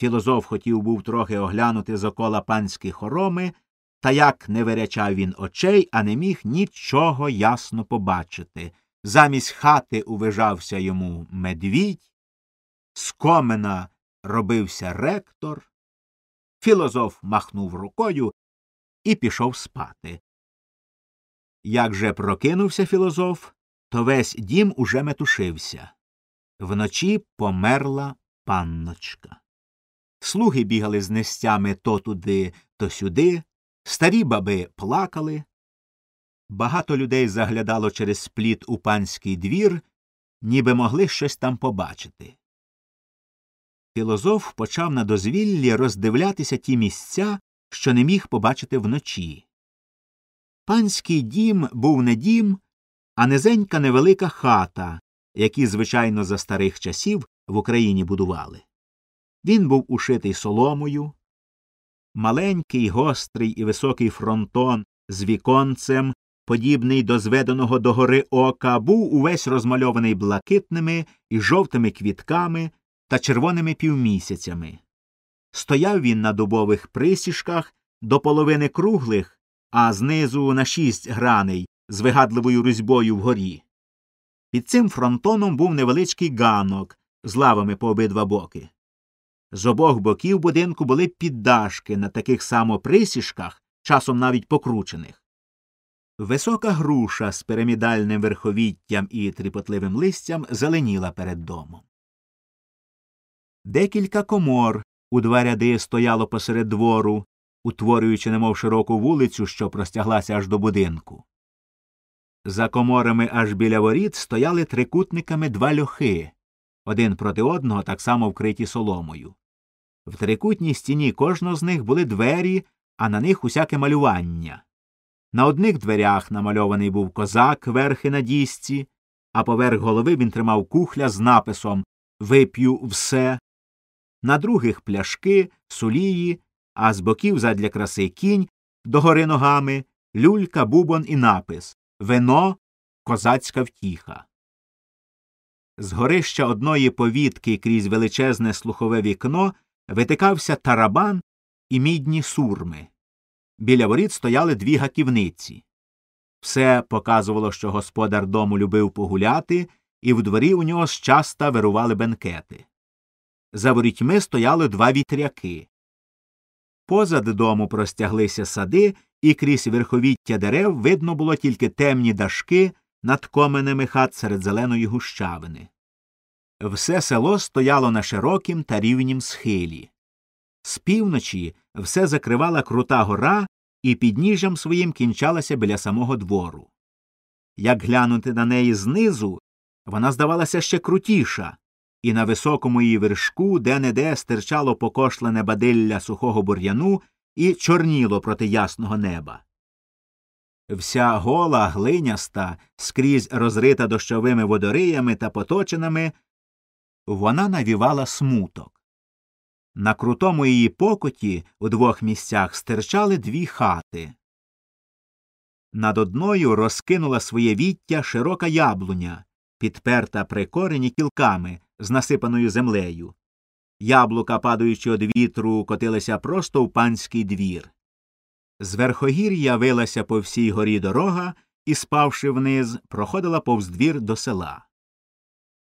Філозоф хотів був трохи оглянути зокола панські хороми, та як не вирячав він очей, а не міг нічого ясно побачити. Замість хати увижався йому медвідь, з комена робився ректор. Філозоф махнув рукою і пішов спати. Як же прокинувся філозоф, то весь дім уже метушився. Вночі померла панночка. Слуги бігали з нестями то туди, то сюди, Старі баби плакали. Багато людей заглядало через пліт у панський двір, ніби могли щось там побачити. Філозоф почав на дозвіллі роздивлятися ті місця, що не міг побачити вночі. Панський дім був не дім, а низенька невелика хата, які, звичайно, за старих часів в Україні будували. Він був ушитий соломою, маленький, гострий і високий фронтон з віконцем, подібний до зведеного догори ока, був увесь розмальований блакитними і жовтими квітками та червоними півмісяцями. Стояв він на дубових присіжках до половини круглих, а знизу на шість граней з вигадливою різьбою вгорі. Під цим фронтоном був невеличкий ганок з лавами по обидва боки. З обох боків будинку були піддашки на таких само присіжках, часом навіть покручених. Висока груша з пирамідальним верховіттям і тріпотливим листям зеленіла перед домом. Декілька комор у два ряди стояло посеред двору, утворюючи немов широку вулицю, що простяглася аж до будинку. За коморами аж біля воріт стояли трикутниками два льохи, один проти одного так само вкриті соломою. В трикутній стіні кожного з них були двері, а на них усяке малювання. На одних дверях намальований був козак верхи на дісці, а поверх голови він тримав кухля з написом Вип'ю все, на других пляшки, сулії, а з боків задля краси кінь, догори ногами, люлька, бубон і напис Вино козацька втіха. З горища одної повітки крізь величезне слухове вікно витикався тарабан і мідні сурми. Біля воріт стояли дві гаківниці. Все показувало, що господар дому любив погуляти, і в дворі у нього щаста вирували бенкети. За ворітьми стояли два вітряки. Позад дому простяглися сади, і крізь верховіття дерев видно було тільки темні дашки над коменами хат серед зеленої гущавини. Все село стояло на широкім та рівнім схилі. З півночі все закривала крута гора і підніжжям своїм кінчалася біля самого двору. Як глянути на неї знизу, вона здавалася ще крутіша, і на високому її вершку де неде стирчало покошлене бадилля сухого бур'яну і чорніло проти ясного неба. Вся гола, глиняста, скрізь розрита дощовими водориями та поточинами, вона навівала смуток. На крутому її покоті у двох місцях стирчали дві хати. Над одною розкинула своє віття широка яблуня, підперта при корені кілками з насипаною землею. Яблука, падаючи од вітру, котилися просто в панський двір. З верхогір'я вилася по всій горі дорога і, спавши вниз, проходила повз двір до села.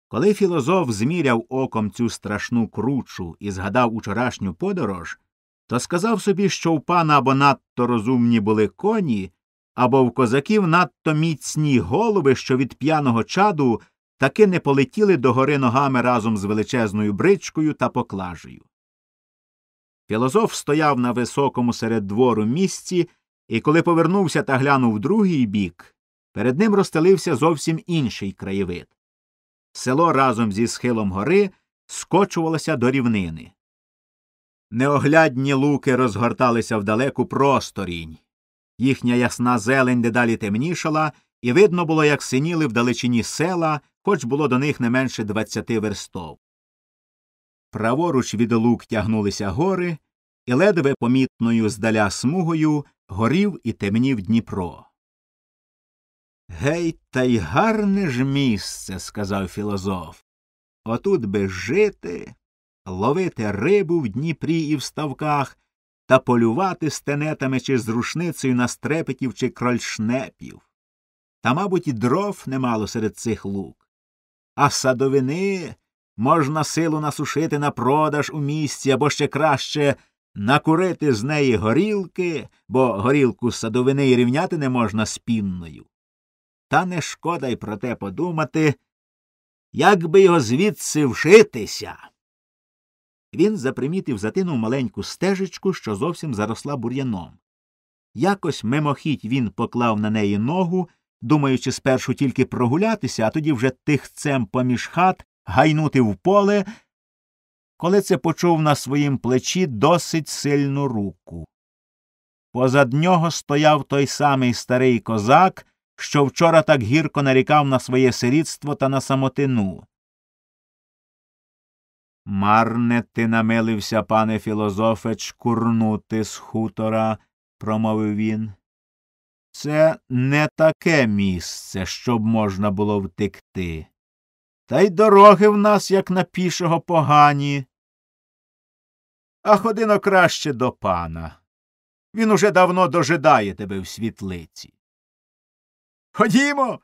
Коли філозоф зміряв оком цю страшну кручу і згадав учорашню подорож, то сказав собі, що в пана або надто розумні були коні, або в козаків надто міцні голови, що від п'яного чаду таки не полетіли до гори ногами разом з величезною бричкою та поклажею. Філозоф стояв на високому серед двору місці, і коли повернувся та глянув в другий бік, перед ним розстелився зовсім інший краєвид. Село разом зі схилом гори скочувалося до рівнини. Неоглядні луки розгорталися в далеку просторінь. Їхня ясна зелень дедалі темнішала, і видно було, як синіли вдалечині села, хоч було до них не менше двадцяти верстов. Праворуч від лук тягнулися гори, і ледве помітною здаля смугою горів і темнів Дніпро. Гей, та й гарне ж місце, сказав філозоф. Отут би жити, ловити рибу в Дніпрі і в ставках та полювати стенетами чи з рушницею на стрепетів чи крольшнепів. Та, мабуть, і дров немало серед цих лук. А садовини можна силу насушити на продаж у місті або ще краще накурити з неї горілки, бо горілку з садовини і рівняти не можна з пінною. Та не шкода й про те подумати, як би його звідси вшитися. Він запримітив затинув маленьку стежечку, що зовсім заросла бур'яном. Якось мимохідь він поклав на неї ногу, думаючи спершу тільки прогулятися, а тоді вже тихцем поміж хат гайнути в поле, коли це почув на своїм плечі досить сильну руку. Позад нього стояв той самий старий козак, що вчора так гірко нарікав на своє сирітство та на самотину. Марне ти намилився, пане філозофе, чкурнути з хутора, промовив він. Це не таке місце, щоб можна було втекти. Та й дороги в нас, як на пішого, погані. А ходино краще до пана. Він уже давно дожидає тебе в світлиці. Ходімо.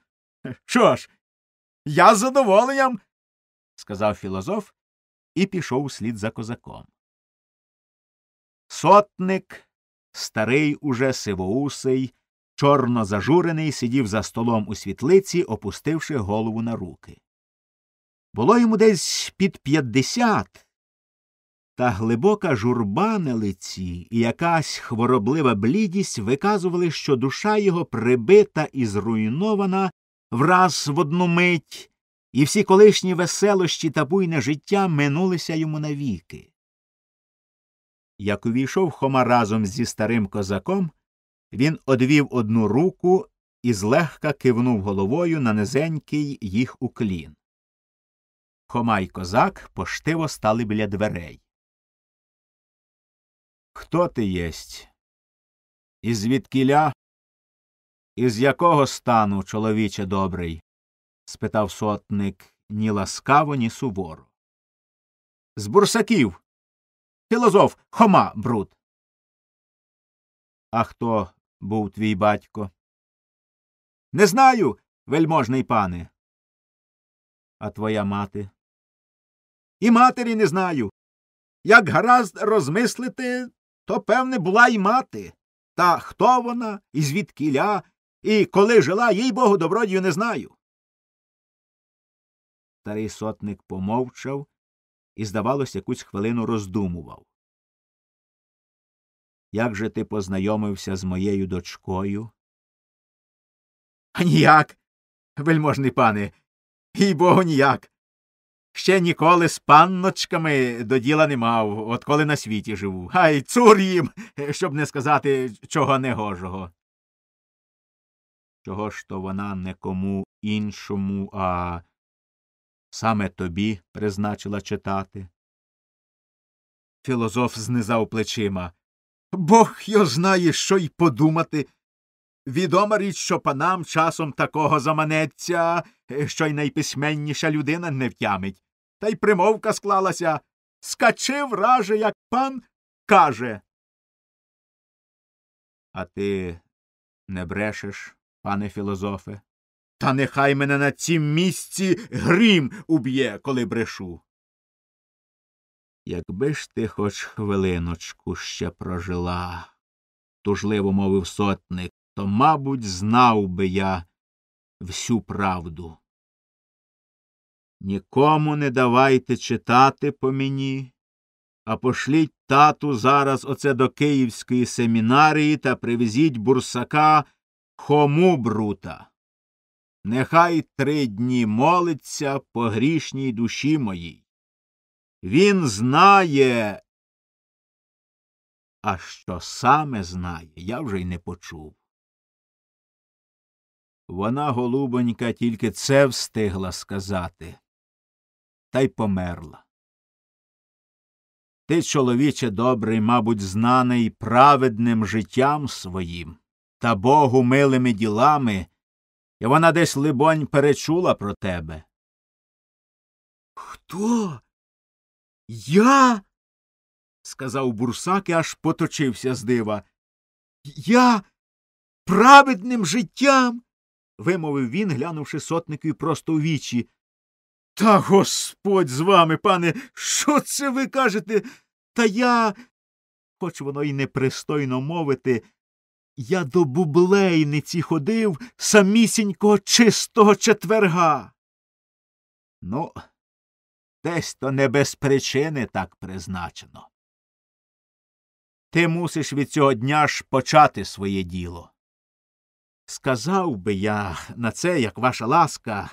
Що ж, я з задоволенням, сказав філозоф і пішов слід за козаком. Сотник, старий уже сивоусий, чорно зажурений, сидів за столом у світлиці, опустивши голову на руки. Було йому десь під п'ятдесят, та глибока журба на лиці і якась хвороблива блідість виказували, що душа його прибита і зруйнована враз в одну мить, і всі колишні веселощі та буйне життя минулися йому навіки. Як увійшов Хома разом зі старим козаком, він одвів одну руку і злегка кивнув головою на низенький їх уклін. Хома й козак поштиво стали біля дверей. Хто ти єсть? Із звідкіля? Із якого стану, чоловіче добрий? спитав сотник ні ласкаво, ні суворо. З бурсаків. Філозоф Хома Брут. А хто був твій батько? Не знаю, вельможний пане. А твоя мати? І матері не знаю. Як гаразд розмислити, то, певне, була й мати. Та хто вона, і звідкіля, і коли жила, їй богу, добродію не знаю. Старий сотник помовчав і, здавалось, якусь хвилину роздумував. Як же ти познайомився з моєю дочкою? Ніяк, вельможний пане, їй богу, ніяк. Ще ніколи з панночками до діла не мав, от коли на світі живу. Хай цур їм, щоб не сказати чого негожого. Чого ж то вона не кому іншому, а саме тобі призначила читати? Філозоф знизав плечима. Бог його знає, що й подумати. Відома річ, що панам часом такого заманеться, що й найписьменніша людина не втямить. Та й примовка склалася Скачи враже, як пан каже. А ти не брешеш, пане філозофе? Та нехай мене на цім місці грім уб'є, коли брешу. Якби ж ти хоч хвилиночку ще прожила, тужливо мовив сотник, то, мабуть, знав би я всю правду. Нікому не давайте читати по мені, а пошліть тату зараз оце до Київської семінарії та привезіть бурсака хому брута. Нехай три дні молиться по грішній душі моїй. Він знає, а що саме знає, я вже й не почув. Вона, голубонька, тільки це встигла сказати та й померла. Ти, чоловіче добрий, мабуть, знаний праведним життям своїм та Богу милими ділами, і вона десь, либонь, перечула про тебе. Хто? Я? сказав бурсак і аж поточився з дива. Я праведним життям. вимовив він, глянувши сотникові просто у вічі. Та господь з вами, пане, що це ви кажете? Та я, хоч воно й непристойно мовити, я до бублейниці ходив самісінького чистого четверга. Ну, десь то не без причини так призначено. ти мусиш від цього дня ж почати своє діло. Сказав би я на це, як ваша ласка,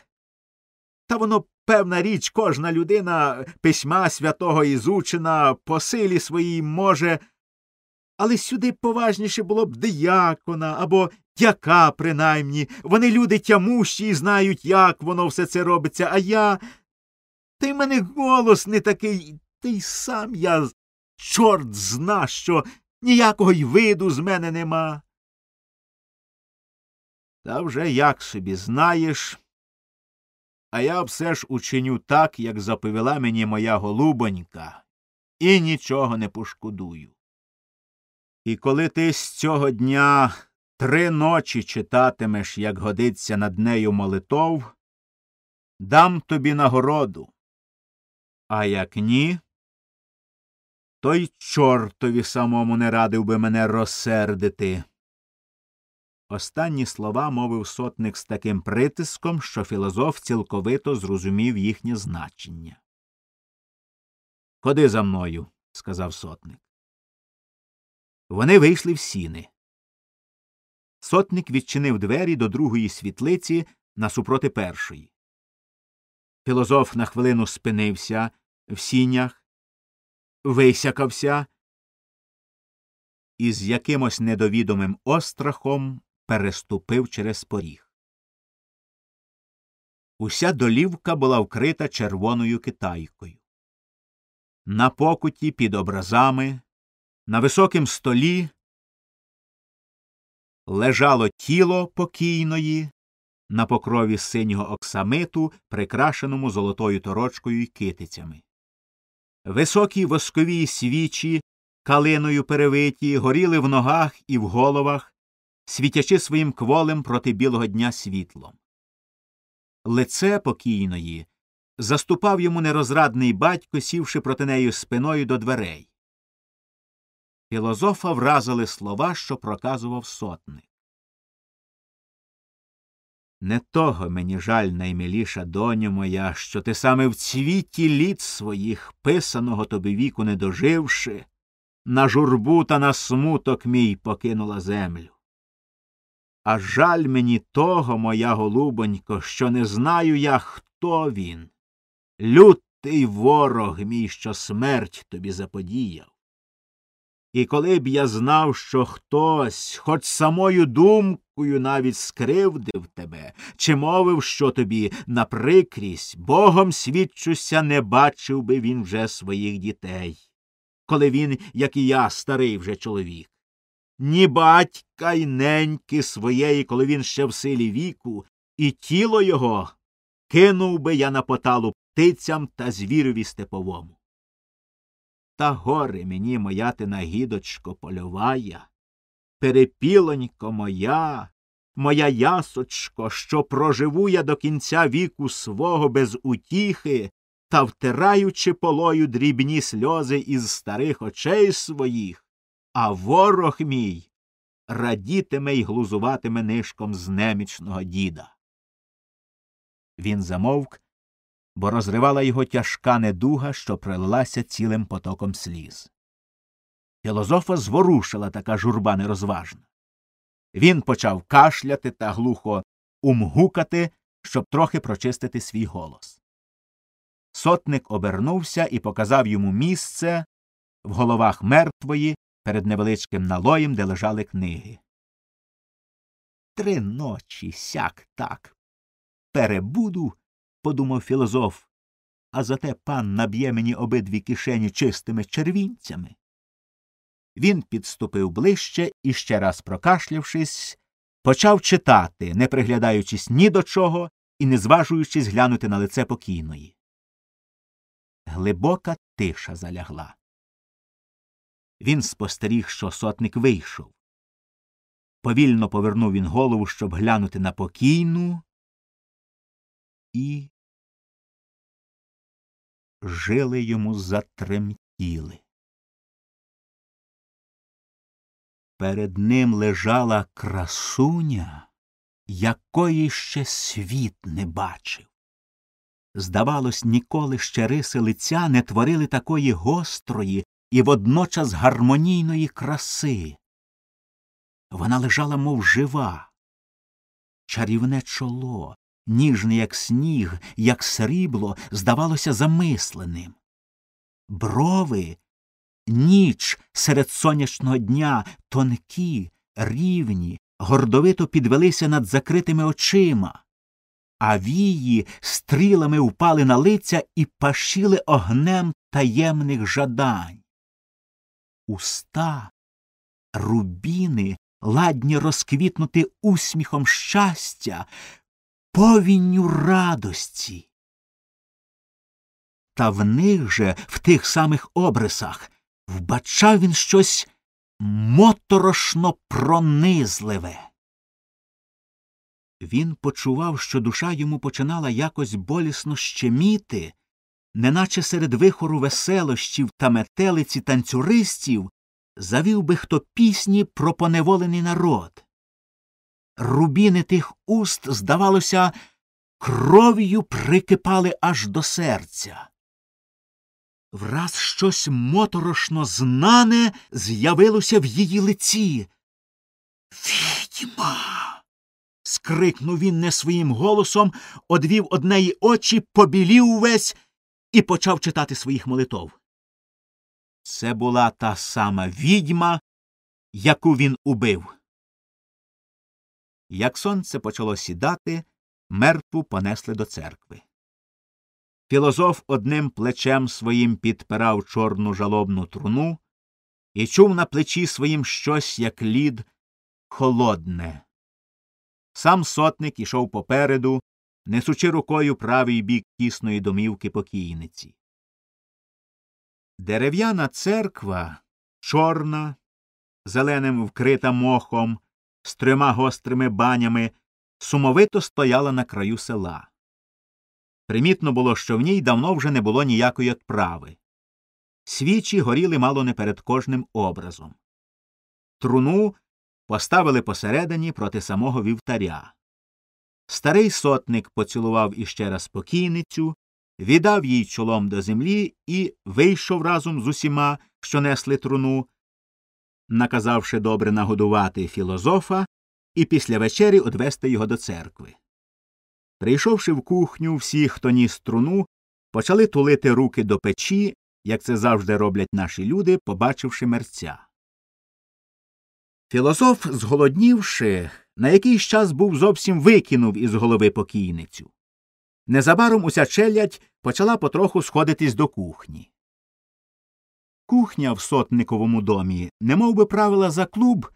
та воно певна річ, кожна людина письма святого ізучена по силі своїй може, але сюди поважніше було б диякона або дяка, принаймні. Вони люди тямущі і знають, як воно все це робиться, а я. Та й мене голос не такий, та й сам я чорт зна, що ніякого й виду з мене нема. Та вже як собі знаєш, а я все ж учиню так, як заповіла мені моя голубонька, і нічого не пошкодую. І коли ти з цього дня три ночі читатимеш, як годиться над нею молитов, дам тобі нагороду. А як ні, то й чортові самому не радив би мене розсердити. Останні слова мовив сотник з таким притиском, що філозоф цілковито зрозумів їхнє значення. Ходи за мною, сказав сотник. Вони вийшли в сіни. Сотник відчинив двері до другої світлиці насупроти першої. Філозоф на хвилину спинився в сінях, висякався і з якимось недовідомим острахом переступив через поріг. Уся долівка була вкрита червоною китайкою. На покуті під образами, на високім столі лежало тіло покійної на покрові синього оксамиту, прикрашеному золотою торочкою й китицями. Високі воскові свічі, калиною перевиті, горіли в ногах і в головах, світячи своїм кволем проти білого дня світлом. Лице покійної заступав йому нерозрадний батько, сівши проти неї спиною до дверей. Філозофа вразили слова, що проказував сотник. Не того мені жаль, наймиліша доню моя, що ти саме в цвіті літ своїх, писаного тобі віку не доживши, на журбу та на смуток мій покинула землю. А жаль мені того, моя голубонько, що не знаю я, хто він. Лютий ворог мій, що смерть тобі заподіяв. І коли б я знав, що хтось, хоч самою думкою навіть скривдив тебе, чи мовив, що тобі на прикрість, богом свідчуся, не бачив би він вже своїх дітей, коли він, як і я, старий вже чоловік. Ні батька й неньки своєї, коли він ще в силі віку, і тіло його кинув би я на поталу птицям та звірові степовому. Та горе мені, моя ти нагідочко польовая, перепілонько моя, моя ясочко, що проживу я до кінця віку свого без утіхи, та втираючи полою дрібні сльози із старих очей своїх, а ворог мій радітиме й глузуватиме нишком з немічного діда. Він замовк бо розривала його тяжка недуга, що пролилася цілим потоком сліз. Філозофа зворушила така журба нерозважна. Він почав кашляти та глухо умгукати, щоб трохи прочистити свій голос. Сотник обернувся і показав йому місце в головах мертвої перед невеличким налоєм, де лежали книги. Три ночі сяк так перебуду подумав філозоф, а зате пан наб'є мені обидві кишені чистими червінцями. Він підступив ближче і, ще раз прокашлявшись, почав читати, не приглядаючись ні до чого і не зважуючись глянути на лице покійної. Глибока тиша залягла. Він спостеріг, що сотник вийшов. Повільно повернув він голову, щоб глянути на покійну, і жили йому затремтіли. Перед ним лежала красуня, якої ще світ не бачив. Здавалось, ніколи ще риси лиця не творили такої гострої і водночас гармонійної краси. Вона лежала, мов жива, чарівне чоло, ніжне, як сніг, як срібло, здавалося замисленим. Брови, ніч серед сонячного дня, тонкі, рівні, гордовито підвелися над закритими очима, а вії стрілами впали на лиця і пашіли огнем таємних жадань. Уста, рубіни, ладні розквітнути усміхом щастя, повінню радості. Та в них же, в тих самих обрисах, вбачав він щось моторошно пронизливе. Він почував, що душа йому починала якось болісно щеміти, неначе серед вихору веселощів та метелиці танцюристів завів би хто пісні про поневолений народ. Рубіни тих уст, здавалося, кров'ю прикипали аж до серця. Враз щось моторошно знане з'явилося в її лиці. Відьма. скрикнув він не своїм голосом, одвів однеї очі, побілів увесь і почав читати своїх молитов. Це була та сама відьма, яку він убив. Як сонце почало сідати, мертву понесли до церкви. Філозоф одним плечем своїм підпирав чорну жалобну труну і чув на плечі своїм щось, як лід, холодне. Сам сотник ішов попереду, несучи рукою правий бік тісної домівки покійниці. Дерев'яна церква, чорна, зеленим вкрита мохом, з трьома гострими банями, сумовито стояла на краю села. Примітно було, що в ній давно вже не було ніякої отправи. Свічі горіли мало не перед кожним образом. Труну поставили посередині проти самого вівтаря. Старий сотник поцілував іще раз покійницю, віддав їй чолом до землі і вийшов разом з усіма, що несли труну, наказавши добре нагодувати філозофа і після вечері одвести його до церкви. Прийшовши в кухню, всі, хто ніс труну, почали тулити руки до печі, як це завжди роблять наші люди, побачивши мерця. Філософ, зголоднівши, на якийсь час був зовсім викинув із голови покійницю. Незабаром уся челядь почала потроху сходитись до кухні. Кухня в сотниковому домі немов би правила за клуб,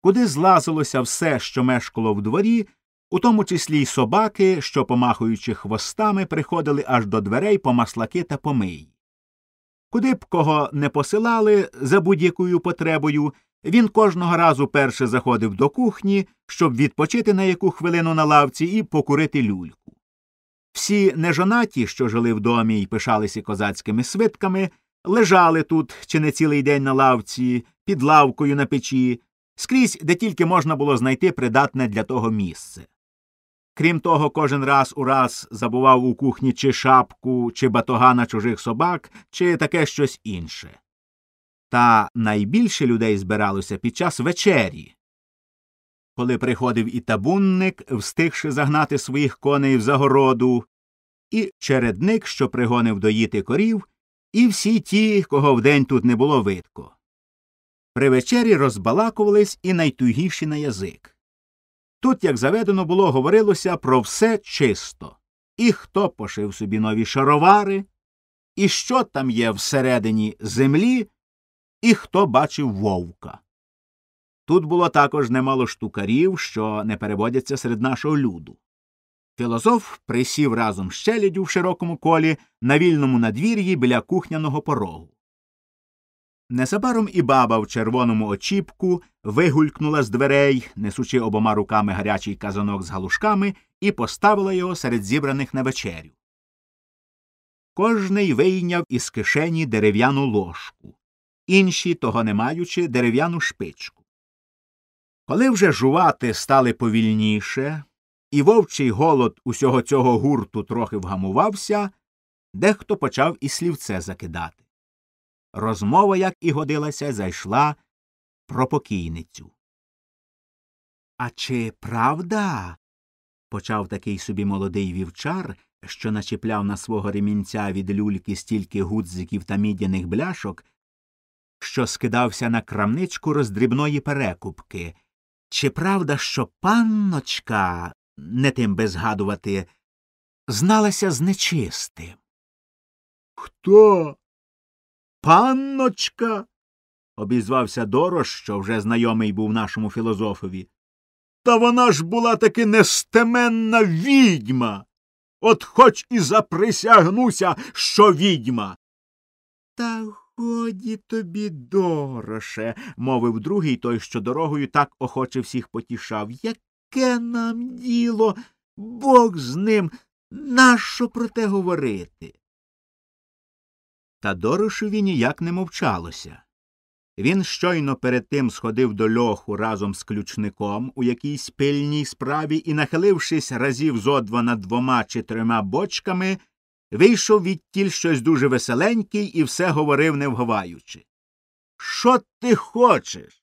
куди злазилося все, що мешкало в дворі, у тому числі й собаки, що, помахуючи хвостами, приходили аж до дверей по маслаки та помиї. Куди б кого не посилали за будь-якою потребою, він кожного разу перше заходив до кухні, щоб відпочити на яку хвилину на лавці і покурити люльку. Всі нежонаті, що жили в домі і пишалися козацькими свитками, лежали тут чи не цілий день на лавці, під лавкою на печі, скрізь, де тільки можна було знайти придатне для того місце. Крім того, кожен раз у раз забував у кухні чи шапку, чи батога на чужих собак, чи таке щось інше. Та найбільше людей збиралося під час вечері. Коли приходив і табунник, встигши загнати своїх коней в загороду, і чередник, що пригонив доїти корів, і всі ті, кого вдень тут не було видко. При вечері розбалакувались і найтугіші на язик. Тут, як заведено було, говорилося про все чисто і хто пошив собі нові шаровари, і що там є всередині землі, і хто бачив вовка. Тут було також немало штукарів, що не переводяться серед нашого люду. Філософ присів разом з челядю в широкому колі на вільному надвір'ї біля кухняного порогу. Незабаром і баба в червоному очіпку вигулькнула з дверей, несучи обома руками гарячий казанок з галушками, і поставила його серед зібраних на вечерю. Кожний вийняв із кишені дерев'яну ложку, інші, того не маючи, дерев'яну шпичку. Коли вже жувати стали повільніше, і вовчий голод усього цього гурту трохи вгамувався, дехто почав і слівце закидати. Розмова, як і годилася, зайшла про покійницю. А чи правда? почав такий собі молодий вівчар, що начіпляв на свого ремінця від люльки стільки гудзиків та мідяних бляшок, що скидався на крамничку роздрібної перекупки. Чи правда, що панночка, не тим би згадувати, зналася з нечистим? Хто? Панночка? обізвався Дорож, що вже знайомий був нашому філозофові. Та вона ж була таки нестеменна відьма. От хоч і заприсягнуся, що відьма. Та годі тобі, дороше, мовив другий той, що дорогою так охоче всіх потішав. Яке нам діло, Бог з ним, нащо про те говорити? Та Дорошеві ніяк не мовчалося. Він щойно перед тим сходив до льоху разом з ключником у якійсь пильній справі і, нахилившись разів зо два над двома чи трьома бочками, вийшов відтіль щось дуже веселенький і все говорив, не вговаючи. Що ти хочеш?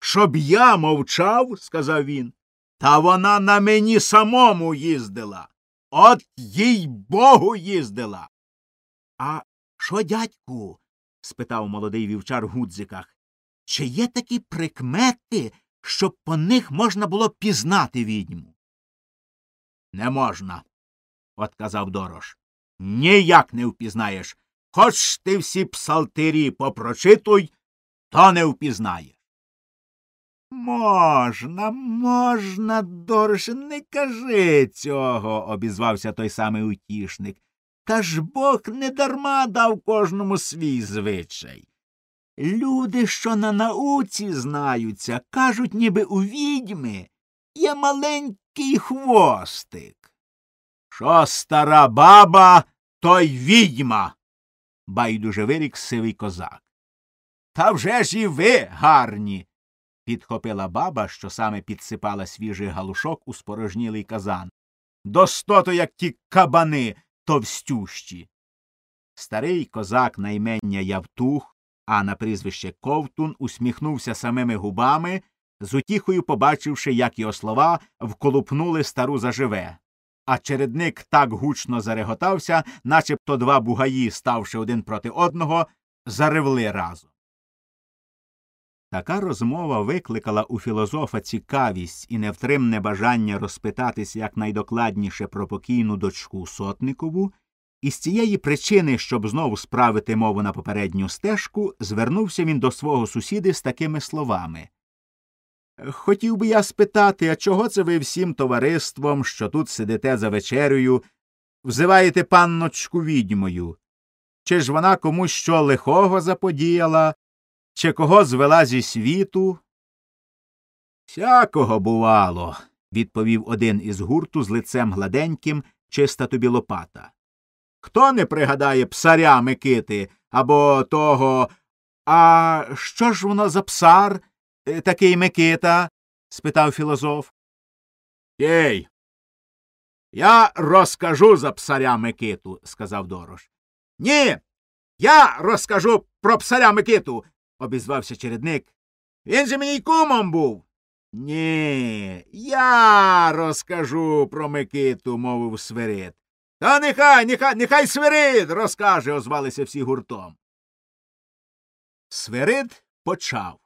Щоб я мовчав? сказав він. Та вона на мені самому їздила. От їй богу їздила. А що, дядьку? спитав молодий вівчар гудзиках. Чи є такі прикмети, щоб по них можна було пізнати відьму? Не можна, отказав Дорош. Ніяк не впізнаєш. Хоч ти всі псалтирі попрочитуй, то не впізнаєш. Можна, можна, Дорош, не кажи цього, обізвався той самий утішник. Та ж Бог недарма дав кожному свій звичай. Люди, що на науці знаються, кажуть, ніби у відьми є маленький хвостик. Що стара баба, то й відьма, байдуже вирік сивий козак. Та вже ж і ви гарні. підхопила баба, що саме підсипала свіжий галушок у спорожнілий казан. Достото, як ті кабани товстющі. Старий козак на імення Явтух, а на прізвище Ковтун усміхнувся самими губами, з утіхою побачивши, як його слова вколупнули стару заживе. А чередник так гучно зареготався, начебто два бугаї, ставши один проти одного, заревли разом. Така розмова викликала у філозофа цікавість і невтримне бажання розпитатись якнайдокладніше про покійну дочку сотникову, і з цієї причини, щоб знову справити мову на попередню стежку, звернувся він до свого сусіди з такими словами Хотів би я спитати, а чого це ви всім товариством, що тут сидите за вечерею, взиваєте панночку відьмою? Чи ж вона комусь що лихого заподіяла, чи кого звела зі світу? Всякого бувало, відповів один із гурту з лицем гладеньким, чиста тобі лопата. Хто не пригадає псаря Микити або того. А що ж воно за псар, е, такий Микита? спитав філозоф. Єй. Я розкажу за псаря Микиту, сказав Дорош. Ні. Я розкажу про псаря Микиту, обізвався чередник. Він же мені кумом був. Ні, я розкажу про Микиту, мовив Свирид. Та нехай, нехай, нехай Свирид розкаже, озвалися всі гуртом. Свирид почав.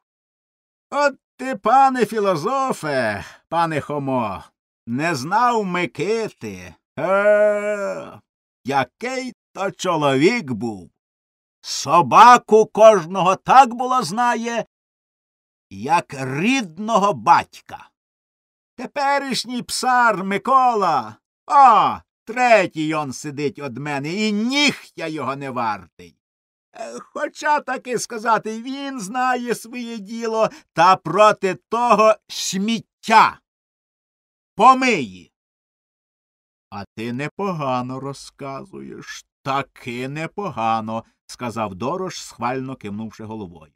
От ти, пане філозофе, пане Хомо, не знав Микити. Е, який то чоловік був. Собаку кожного так було знає, як рідного батька. Теперішній псар Микола. О, третій он сидить од мене, і ніхтя його не вартий. Е, хоча таки сказати, він знає своє діло та проти того сміття. Помиї. А ти непогано розказуєш. Таки непогано, сказав Дорош, схвально кивнувши головою.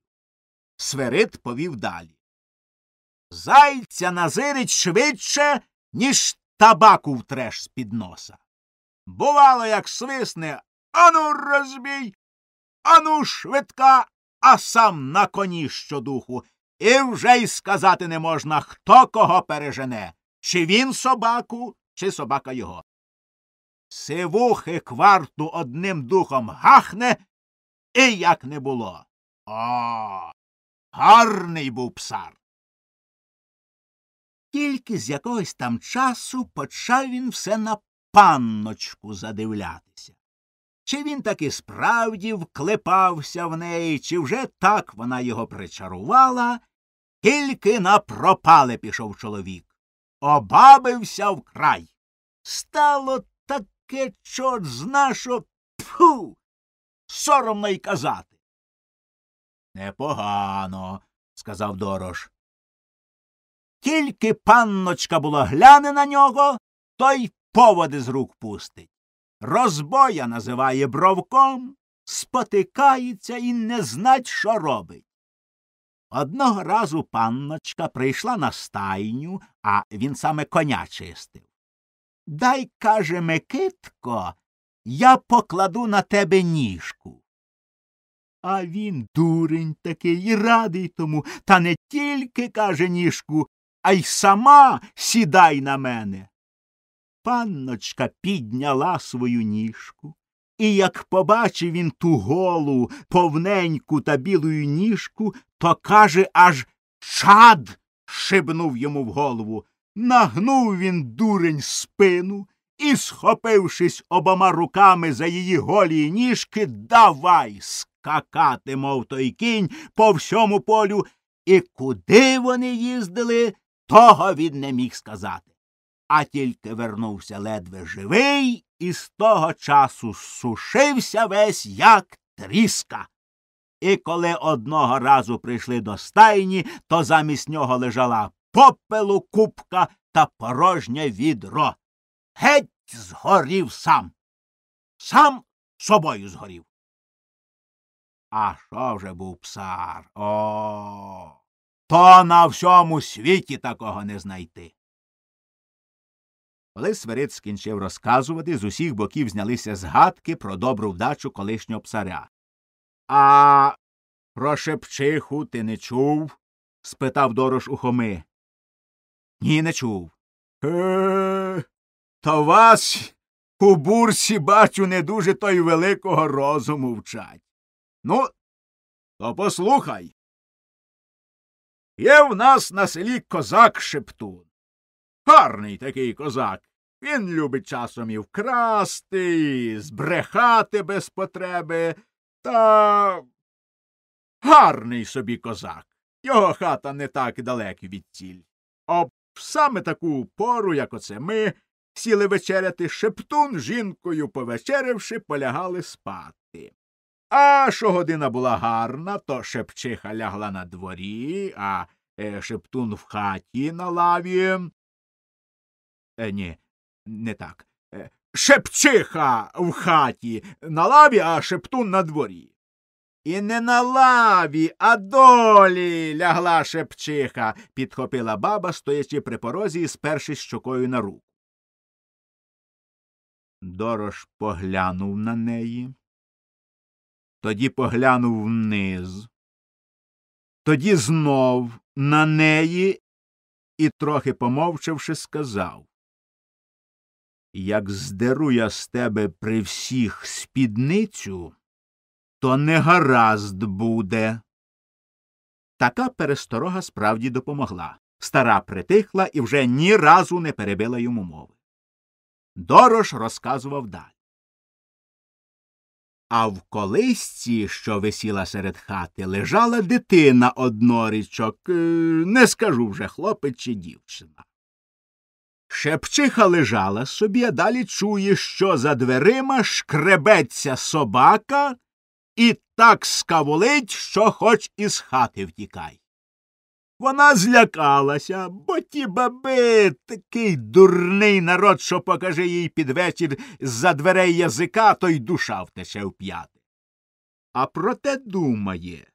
Сверид повів далі. Зайця назирить швидше, ніж табаку втреш з під носа. Бувало, як свисне, ану, розбій, Ану, швидка, а сам на коні щодуху. І вже й сказати не можна, хто кого пережене, чи він собаку, чи собака його. Сивухи кварту одним духом гахне, і як не було. О, гарний був псар. Тільки з якогось там часу почав він все на панночку задивлятися. Чи він таки справді вклепався в неї, чи вже так вона його причарувала, тільки на пропале пішов чоловік. Обабився вкрай. Стало таке чорт зна, що Тьфу! Соромно й казати. Непогано, сказав Дорош. Тільки панночка була гляне на нього, то й поводи з рук пустить. Розбоя називає бровком, спотикається і не знать, що робить. Одного разу панночка прийшла на стайню, а він саме коня чистив. Дай, каже Микитко, я покладу на тебе ніжку. А він дурень такий і радий тому, та не тільки, каже ніжку, а й сама сідай на мене. Панночка підняла свою ніжку, і як побачив він ту голу, повненьку та білую ніжку, то, каже, аж чад шибнув йому в голову. Нагнув він дурень спину і, схопившись обома руками за її голі ніжки, давай скакати, мов той кінь, по всьому полю, і куди вони їздили, того він не міг сказати. А тільки вернувся ледве живий і з того часу сушився весь, як тріска. І коли одного разу прийшли до стайні, то замість нього лежала попелу купка та порожнє відро. Геть згорів сам. Сам собою згорів. А що вже був псар? О, то на всьому світі такого не знайти. Коли Сверид скінчив розказувати, з усіх боків знялися згадки про добру вдачу колишнього псаря. А про шепчиху ти не чув? спитав Дорош у Хоми. Ні, не чув. Е, то вас у бурсі, бачу, не дуже то й великого розуму вчать. Ну, то послухай. Є в нас на селі козак Шептун. Гарний такий козак. Він любить часом і вкрасти, і збрехати без потреби, та гарний собі козак. Його хата не так далеко від ціль. Об саме таку пору, як оце ми, сіли вечеряти шептун жінкою повечерявши, полягали спати. А що година була гарна, то шепчиха лягла на дворі, а е, шептун в хаті на лаві. Е, ні, не так. Е, шепчиха в хаті на лаві, а шептун на дворі. І не на лаві, а долі лягла шепчиха, підхопила баба, стоячи при порозі і спершись щокою на руку. Дорош поглянув на неї, тоді поглянув вниз, тоді знов на неї і, трохи помовчавши, сказав. Як здеру я з тебе при всіх спідницю, то не гаразд буде. Така пересторога справді допомогла. Стара притихла і вже ні разу не перебила йому мови. Дорош розказував далі. А в колисці, що висіла серед хати, лежала дитина однорічок, е, не скажу вже хлопець чи дівчина. Шепчиха лежала собі, а далі чує, що за дверима шкребеться собака і так скавулить, що хоч із хати втікай. Вона злякалася, бо ті баби такий дурний народ, що покаже їй під вечір з-за дверей язика, то й душа втече в п'яти. А проте думає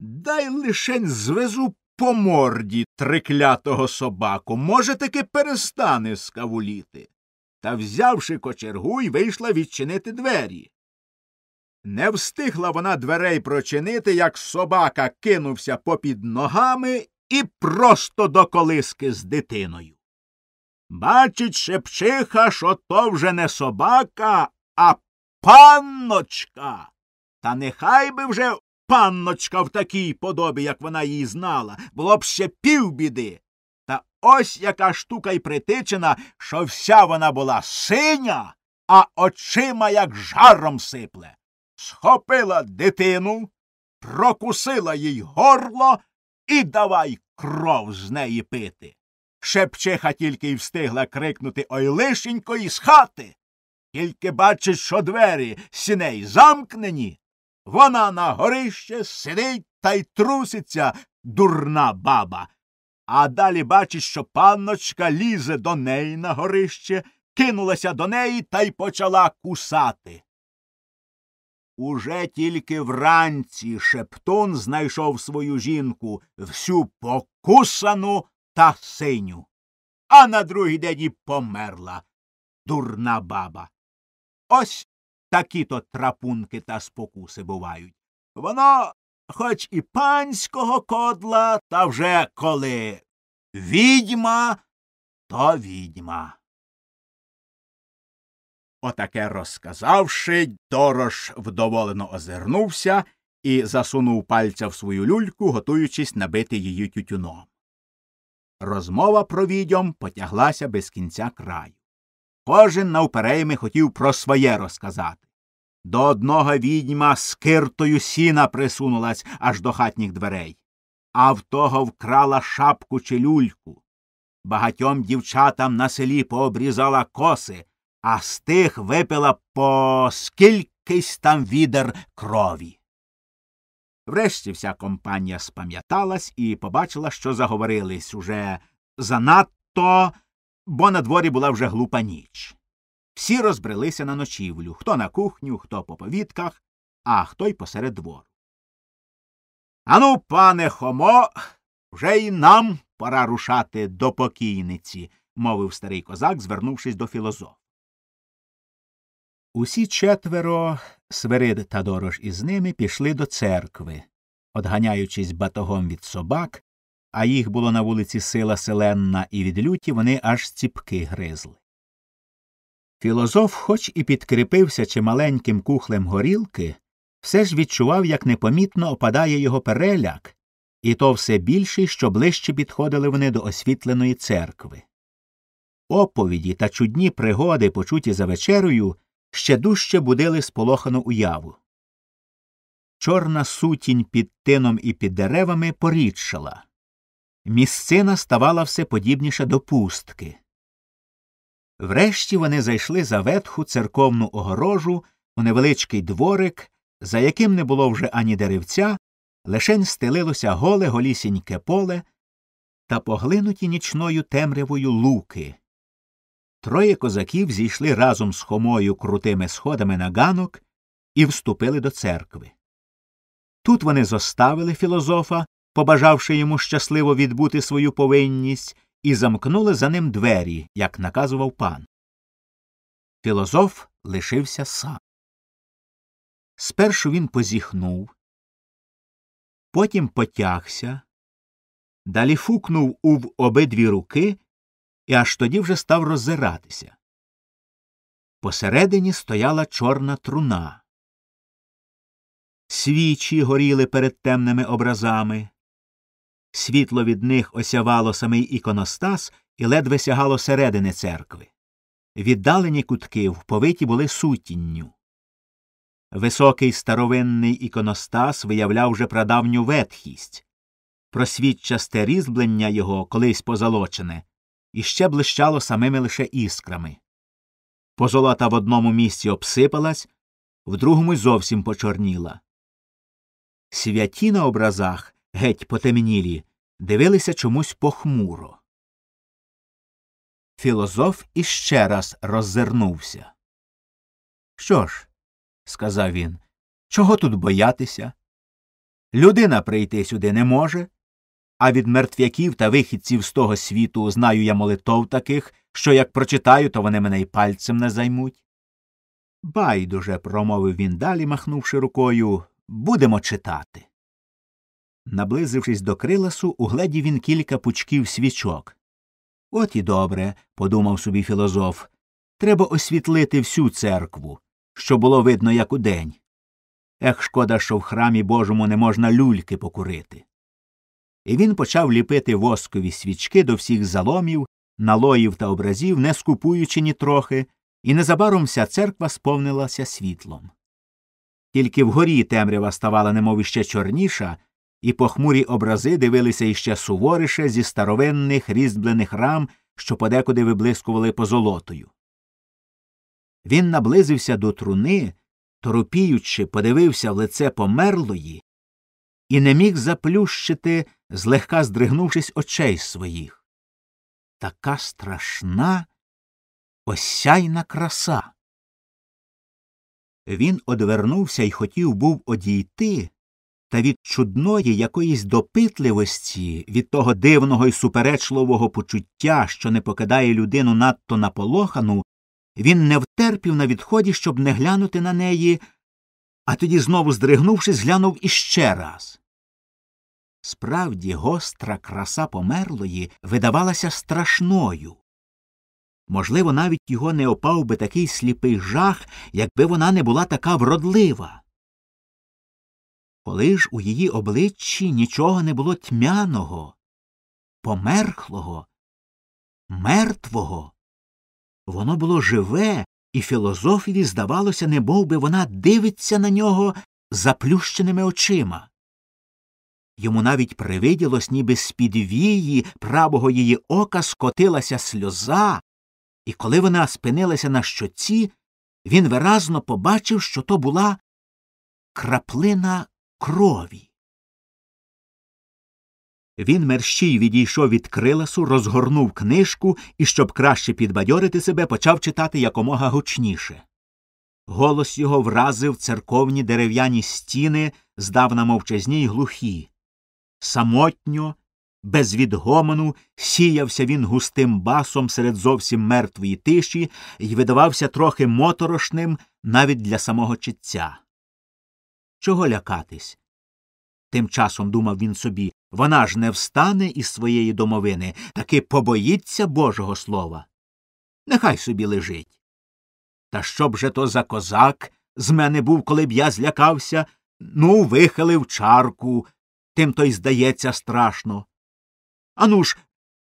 дай лишень звезу по морді триклятого собаку, може, таки перестане скавуліти. Та, взявши кочергу, й вийшла відчинити двері. Не встигла вона дверей прочинити, як собака кинувся попід ногами і просто до колиски з дитиною. Бачить шепчиха, що то вже не собака, а панночка. Та нехай би вже панночка в такій подобі, як вона її знала, було б ще півбіди. Та ось яка штука й притичена, що вся вона була синя, а очима як жаром сипле. Схопила дитину, прокусила їй горло і давай кров з неї пити. Шепчиха тільки й встигла крикнути Ой лишенько із хати. Тільки бачить, що двері сіней замкнені. Вона на горище сидить та й труситься, дурна баба. А далі бачить, що панночка лізе до неї на горище, кинулася до неї та й почала кусати. Уже тільки вранці шептун знайшов свою жінку всю покусану та синю, а на другий день і померла дурна баба. Ось такі то трапунки та спокуси бувають. Воно хоч і панського кодла, та вже коли відьма, то відьма. Отаке розказавши, Дорош вдоволено озирнувся і засунув пальця в свою люльку, готуючись набити її тютюном. Розмова про відьом потяглася без кінця краю. Кожен навперейми хотів про своє розказати. До одного відьма з киртою сіна присунулась аж до хатніх дверей, а в того вкрала шапку чи люльку. Багатьом дівчатам на селі пообрізала коси, а з тих випила по скількись там відер крові. Врешті вся компанія спам'яталась і побачила, що заговорились уже занадто, бо на дворі була вже глупа ніч. Всі розбрелися на ночівлю хто на кухню, хто по повітках, а хто й посеред двору. Ану, пане Хомо, вже й нам пора рушати до покійниці, мовив старий козак, звернувшись до філозофа. Усі четверо, Свирид та Дорож із ними, пішли до церкви, одганяючись батогом від собак, а їх було на вулиці сила селенна, і від люті вони аж ціпки гризли. Філозоф, хоч і підкріпився чималеньким кухлем горілки, все ж відчував, як непомітно опадає його переляк, і то все більше, що ближче підходили вони до освітленої церкви. Оповіді та чудні пригоди, почуті за вечерою, ще дужче будили сполохану уяву. Чорна сутінь під тином і під деревами порідшала. Місцина ставала все подібніше до пустки. Врешті вони зайшли за ветху церковну огорожу у невеличкий дворик, за яким не було вже ані деревця, лишень стелилося голе голісіньке поле та поглинуті нічною темрявою луки. Троє козаків зійшли разом з Хомою крутими сходами на ганок і вступили до церкви. Тут вони зоставили філозофа, побажавши йому щасливо відбути свою повинність, і замкнули за ним двері, як наказував пан. Філозоф лишився сам. Спершу він позіхнув, потім потягся, далі фукнув у обидві руки і аж тоді вже став роззиратися. Посередині стояла чорна труна. Свічі горіли перед темними образами. Світло від них осявало самий іконостас і ледве сягало середини церкви. Віддалені кутки вповиті були сутінню. Високий старовинний іконостас виявляв вже прадавню ветхість. Просвітчасте різьблення його, колись позолочене, іще блищало самими лише іскрами. Позолота в одному місці обсипалась, в другому й зовсім почорніла. Святі на образах, геть потемнілі, дивилися чомусь похмуро. Філозоф іще раз роззирнувся. Що ж, сказав він, чого тут боятися? Людина прийти сюди не може, а від мертвяків та вихідців з того світу знаю я молитов таких, що як прочитаю, то вони мене й пальцем не займуть. Байдуже, промовив він далі, махнувши рукою, будемо читати. Наблизившись до криласу, угледів він кілька пучків свічок. От і добре, подумав собі філозоф. Треба освітлити всю церкву, що було видно, як удень. Ех, шкода, що в храмі Божому не можна люльки покурити. І він почав ліпити воскові свічки до всіх заломів, налоїв та образів, не скупуючи нітрохи, і незабаром вся церква сповнилася світлом. Тільки вгорі темрява ставала немов іще чорніша, і похмурі образи дивилися іще суворіше зі старовинних різьблених рам, що подекуди виблискували позолотою. Він наблизився до труни, торопіючи, подивився в лице померлої і не міг заплющити, злегка здригнувшись очей своїх. Така страшна осяйна краса. Він одвернувся і хотів був одійти, та від чудної якоїсь допитливості, від того дивного і суперечливого почуття, що не покидає людину надто наполохану, він не втерпів на відході, щоб не глянути на неї, а тоді, знову здригнувшись, глянув іще раз. Справді, гостра краса померлої видавалася страшною. Можливо, навіть його не опав би такий сліпий жах, якби вона не була така вродлива. Коли ж у її обличчі нічого не було тьмяного, померхлого, мертвого, воно було живе, і філозофії, здавалося, не би вона дивиться на нього заплющеними очима. Йому навіть привиділось, ніби з під вії правого її ока скотилася сльоза, і коли вона спинилася на щоці, він виразно побачив, що то була краплина крові. Він мерщій відійшов від криласу, розгорнув книжку і, щоб краще підбадьорити себе, почав читати якомога гучніше. Голос його вразив церковні дерев'яні стіни, здавна мовчазні й глухі. Самотньо, без відгомону сіявся він густим басом серед зовсім мертвої тиші і видавався трохи моторошним навіть для самого читця. Чого лякатись? Тим часом думав він собі вона ж не встане із своєї домовини, таки побоїться Божого слова. Нехай собі лежить. Та що б же то за козак з мене був, коли б я злякався, ну, вихилив чарку, тим то й здається страшно. Ану ж,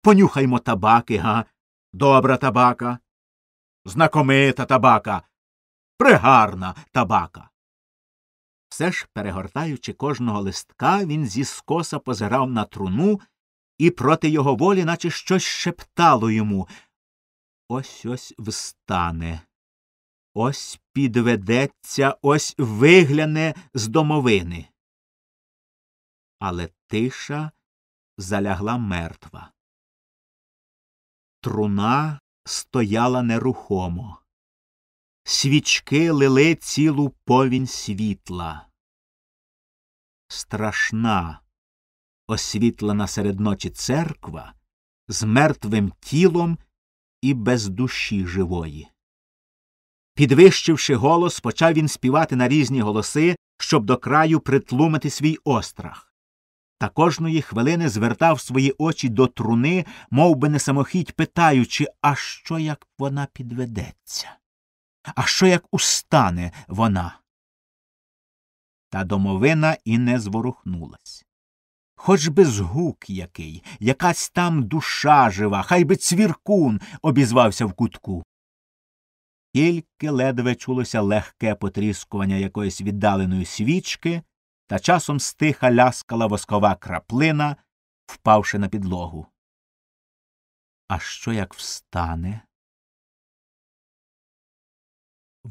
понюхаймо табаки, га? Добра табака, знакомита табака, пригарна табака. Все ж, перегортаючи кожного листка, він зі скоса позирав на труну і проти його волі, наче щось шептало йому. Ось ось встане, ось підведеться, ось вигляне з домовини. Але тиша залягла мертва. Труна стояла нерухомо. Свічки лили цілу повінь світла. Страшна, освітлена серед ночі церква з мертвим тілом і без душі живої. Підвищивши голос, почав він співати на різні голоси, щоб до краю притлумити свій острах та кожної хвилини звертав свої очі до труни, мов би не самохідь питаючи, а що як вона підведеться? А що як устане вона? Та домовина і не зворухнулась. Хоч би згук який, якась там душа жива, хай би цвіркун обізвався в кутку. Тільки ледве чулося легке потріскування якоїсь віддаленої свічки, та часом стиха ляскала воскова краплина, впавши на підлогу. А що як встане?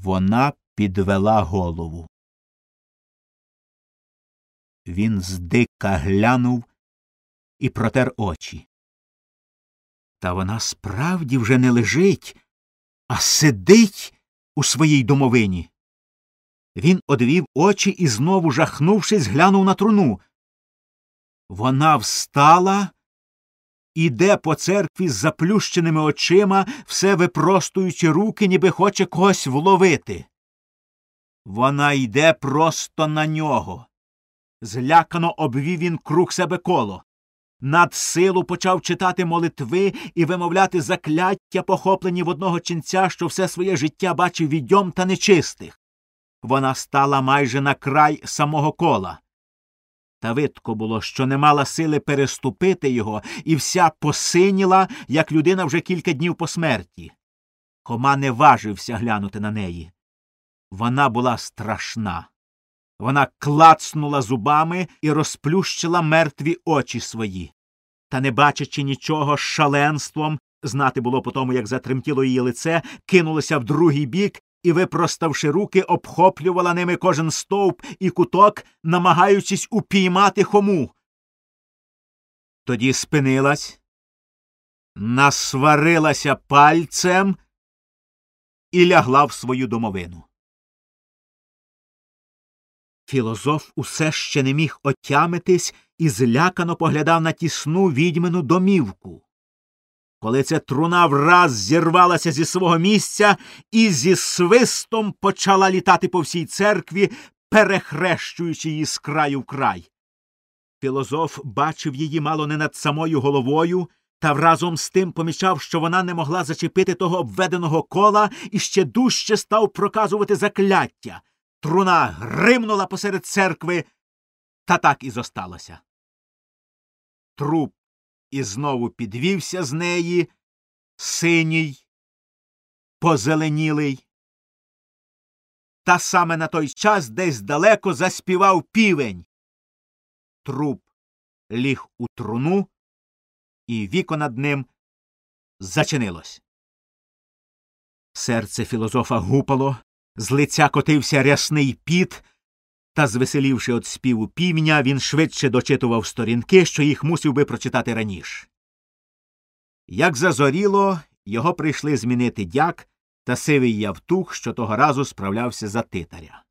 Вона підвела голову. Він здика глянув і протер очі. Та вона справді вже не лежить, а сидить у своїй домовині. Він одвів очі і знову, жахнувшись, глянув на труну. Вона встала, іде по церкві з заплющеними очима, все випростуючи руки, ніби хоче когось вловити. Вона йде просто на нього. Злякано обвів він круг себе коло. Над силу почав читати молитви і вимовляти закляття, похоплені в одного ченця, що все своє життя бачив відьом та нечистих. Вона стала майже на край самого кола. Та видко було, що не мала сили переступити його, і вся посиніла, як людина вже кілька днів по смерті. Хома не важився глянути на неї. Вона була страшна. Вона клацнула зубами і розплющила мертві очі свої. Та, не бачачи нічого з шаленством, знати було по тому, як затремтіло її лице, кинулася в другий бік і, випроставши руки, обхоплювала ними кожен стовп і куток, намагаючись упіймати хому. Тоді спинилась, насварилася пальцем і лягла в свою домовину. Філозоф усе ще не міг отямитись і злякано поглядав на тісну відьмину домівку. Коли ця труна враз зірвалася зі свого місця і зі свистом почала літати по всій церкві, перехрещуючи її з краю в край. Філозоф бачив її мало не над самою головою, та разом з тим помічав, що вона не могла зачепити того обведеного кола і ще дужче став проказувати закляття. Труна гримнула посеред церкви, та так і зосталося. Труп і знову підвівся з неї, синій, позеленілий. Та саме на той час десь далеко заспівав півень. Труп ліг у труну, і віко над ним зачинилось. Серце філозофа гупало, з лиця котився рясний піт, та, звеселівши від співу півня, він швидше дочитував сторінки, що їх мусив би прочитати раніше. Як зазоріло, його прийшли змінити дяк та сивий явтух, що того разу справлявся за титаря.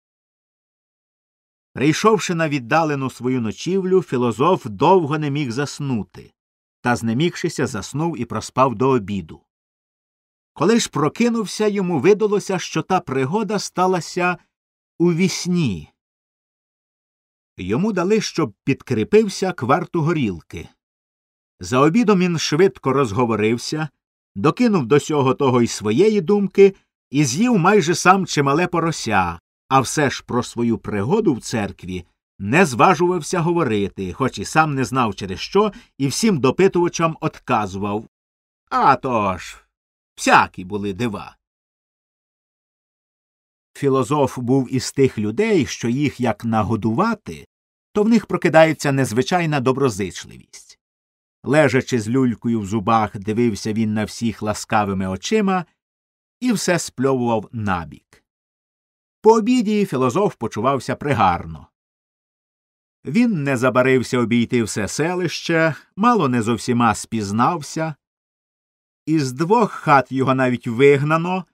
Прийшовши на віддалену свою ночівлю, філозоф довго не міг заснути, та, знемігшися, заснув і проспав до обіду. Коли ж прокинувся, йому видалося, що та пригода сталася у вісні. Йому дали, щоб підкріпився кварту горілки. За обідом він швидко розговорився, докинув до сього того й своєї думки і з'їв майже сам чимале порося, а все ж про свою пригоду в церкві не зважувався говорити, хоч і сам не знав через що, і всім допитувачам отказував. А тож, всякі були дива. Філозоф був із тих людей, що їх як нагодувати, то в них прокидається незвичайна доброзичливість. Лежачи з люлькою в зубах, дивився він на всіх ласкавими очима і все спльовував набік. По обіді філозоф почувався пригарно. Він не забарився обійти все селище, мало не зовсіма спізнався. Із двох хат його навіть вигнано,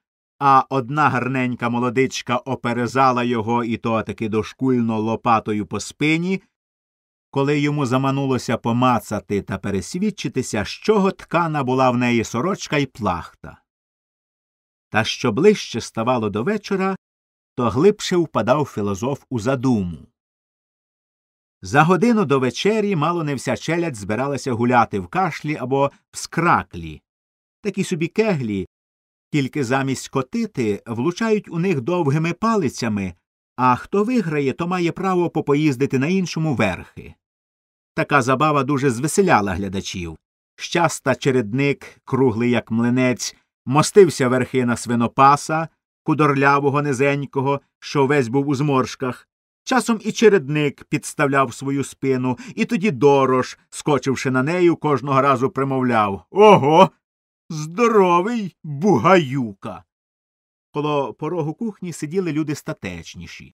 а одна гарненька молодичка оперезала його і то таки дошкульно лопатою по спині, коли йому заманулося помацати та пересвідчитися, з чого ткана була в неї сорочка й плахта. Та що ближче ставало до вечора, то глибше впадав філозоф у задуму. За годину до вечері мало не вся челядь збиралася гуляти в кашлі або в скраклі, такі собі кеглі, тільки замість котити влучають у них довгими палицями, а хто виграє, то має право попоїздити на іншому верхи. Така забава дуже звеселяла глядачів. Щаста чередник, круглий як млинець, мостився верхи на свинопаса, худорлявого низенького, що весь був у зморшках. Часом і чередник підставляв свою спину, і тоді дорож, скочивши на нею, кожного разу примовляв Ого. Здоровий бугаюка. Коло порогу кухні сиділи люди статечніші.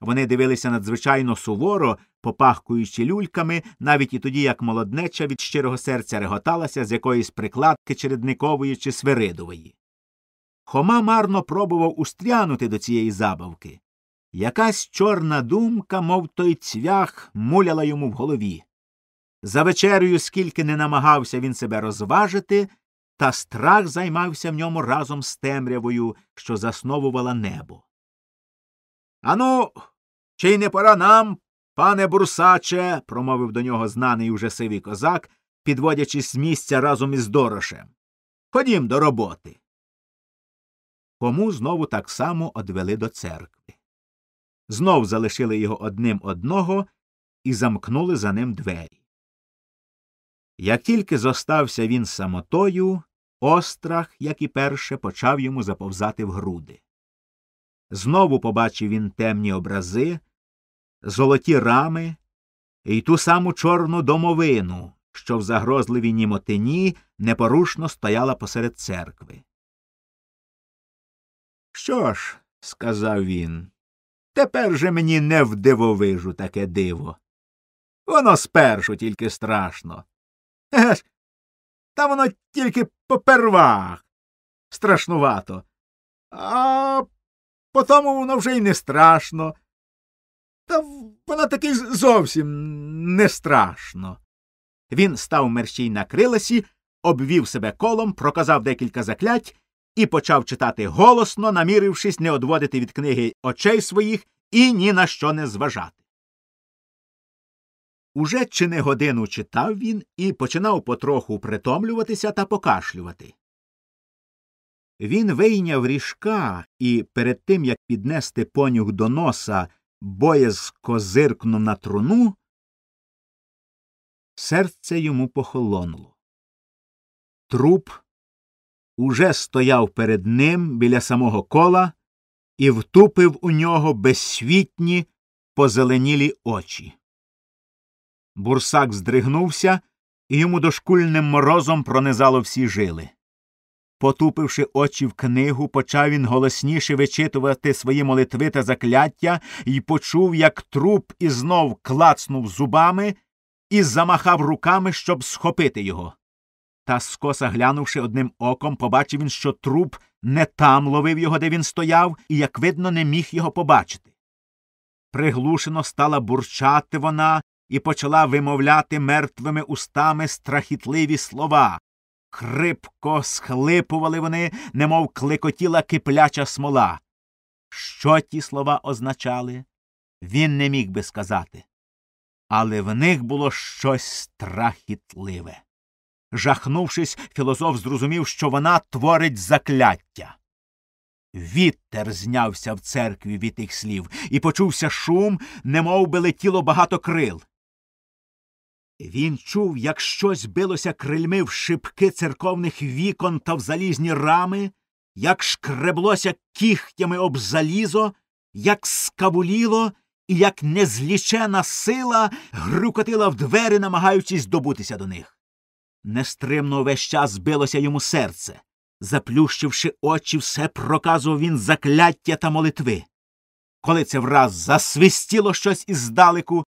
Вони дивилися надзвичайно суворо, попахкуючи люльками, навіть і тоді, як молоднеча від щирого серця реготалася з якоїсь прикладки чередникової чи свиридової. Хома марно пробував устрянути до цієї забавки. Якась чорна думка, мов той цвях, муляла йому в голові. За вечерею, скільки не намагався він себе розважити, та страх займався в ньому разом з темрявою, що засновувала небо. Ану, чи й не пора нам, пане бурсаче, промовив до нього знаний уже сивий козак, підводячись з місця разом із Дорошем. Ходім до роботи. Кому знову так само одвели до церкви. Знов залишили його одним одного і замкнули за ним двері. Як тільки зостався він самотою, острах, як і перше, почав йому заповзати в груди. Знову побачив він темні образи, золоті рами і ту саму чорну домовину, що в загрозливій німотині непорушно стояла посеред церкви. Що ж, сказав він, тепер же мені не вдивовижу таке диво. Воно спершу тільки страшно. Еге ж, та воно тільки попервах. Страшнувато. А потому воно вже й не страшно. Та воно таки зовсім не страшно. Він став мерщій на крилесі, обвів себе колом, проказав декілька заклять і почав читати голосно, намірившись не одводити від книги очей своїх і ні на що не зважати. Уже чи не годину читав він і починав потроху притомлюватися та покашлювати. Він вийняв ріжка і перед тим, як піднести понюх до носа, боязко зиркнув на труну, серце йому похолонуло. Труп уже стояв перед ним біля самого кола і втупив у нього безсвітні позеленілі очі. Бурсак здригнувся, і йому дошкульним морозом пронизало всі жили. Потупивши очі в книгу, почав він голосніше вичитувати свої молитви та закляття і почув, як труп і знов клацнув зубами і замахав руками, щоб схопити його. Та скоса глянувши одним оком, побачив він, що труп не там ловив його, де він стояв, і, як видно, не міг його побачити. Приглушено стала бурчати вона і почала вимовляти мертвими устами страхітливі слова. Хрипко схлипували вони, немов клекотіла кипляча смола. Що ті слова означали, він не міг би сказати. Але в них було щось страхітливе. Жахнувшись, філософ зрозумів, що вона творить закляття. Вітер знявся в церкві від тих слів, і почувся шум, немов би летіло багато крил. Він чув, як щось билося крильми в шибки церковних вікон та в залізні рами, як шкреблося кігтями об залізо, як скавуліло і як незлічена сила грукотила в двері, намагаючись добутися до них. Нестримно весь час збилося йому серце. Заплющивши очі, все проказував він закляття та молитви. Коли це враз засвистіло щось іздалеку,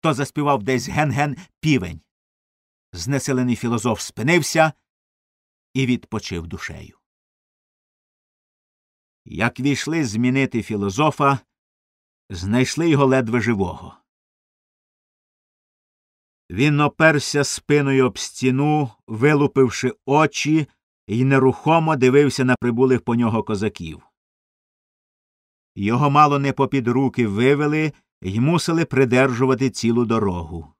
то заспівав десь ген-ген півень. Знеселений філозоф спинився і відпочив душею. Як війшли змінити філозофа, знайшли його ледве живого. Він оперся спиною об стіну, вилупивши очі, і нерухомо дивився на прибулих по нього козаків. Його мало не попід руки вивели й мусили придержувати цілу дорогу.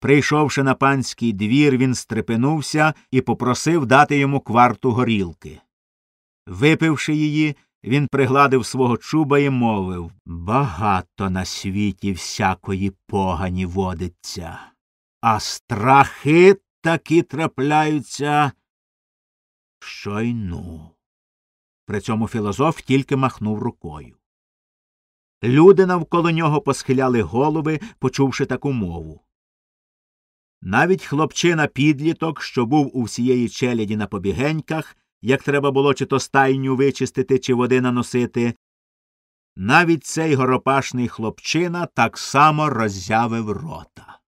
Прийшовши на панський двір, він стрепенувся і попросив дати йому кварту горілки. Випивши її, він пригладив свого чуба і мовив Багато на світі всякої погані водиться, а страхи таки трапляються. Що й ну. При цьому філософ тільки махнув рукою. Люди навколо нього посхиляли голови, почувши таку мову. Навіть хлопчина підліток, що був у всієї челяді на побігеньках, як треба було чи то стайню вичистити, чи води наносити, навіть цей горопашний хлопчина так само роззявив рота.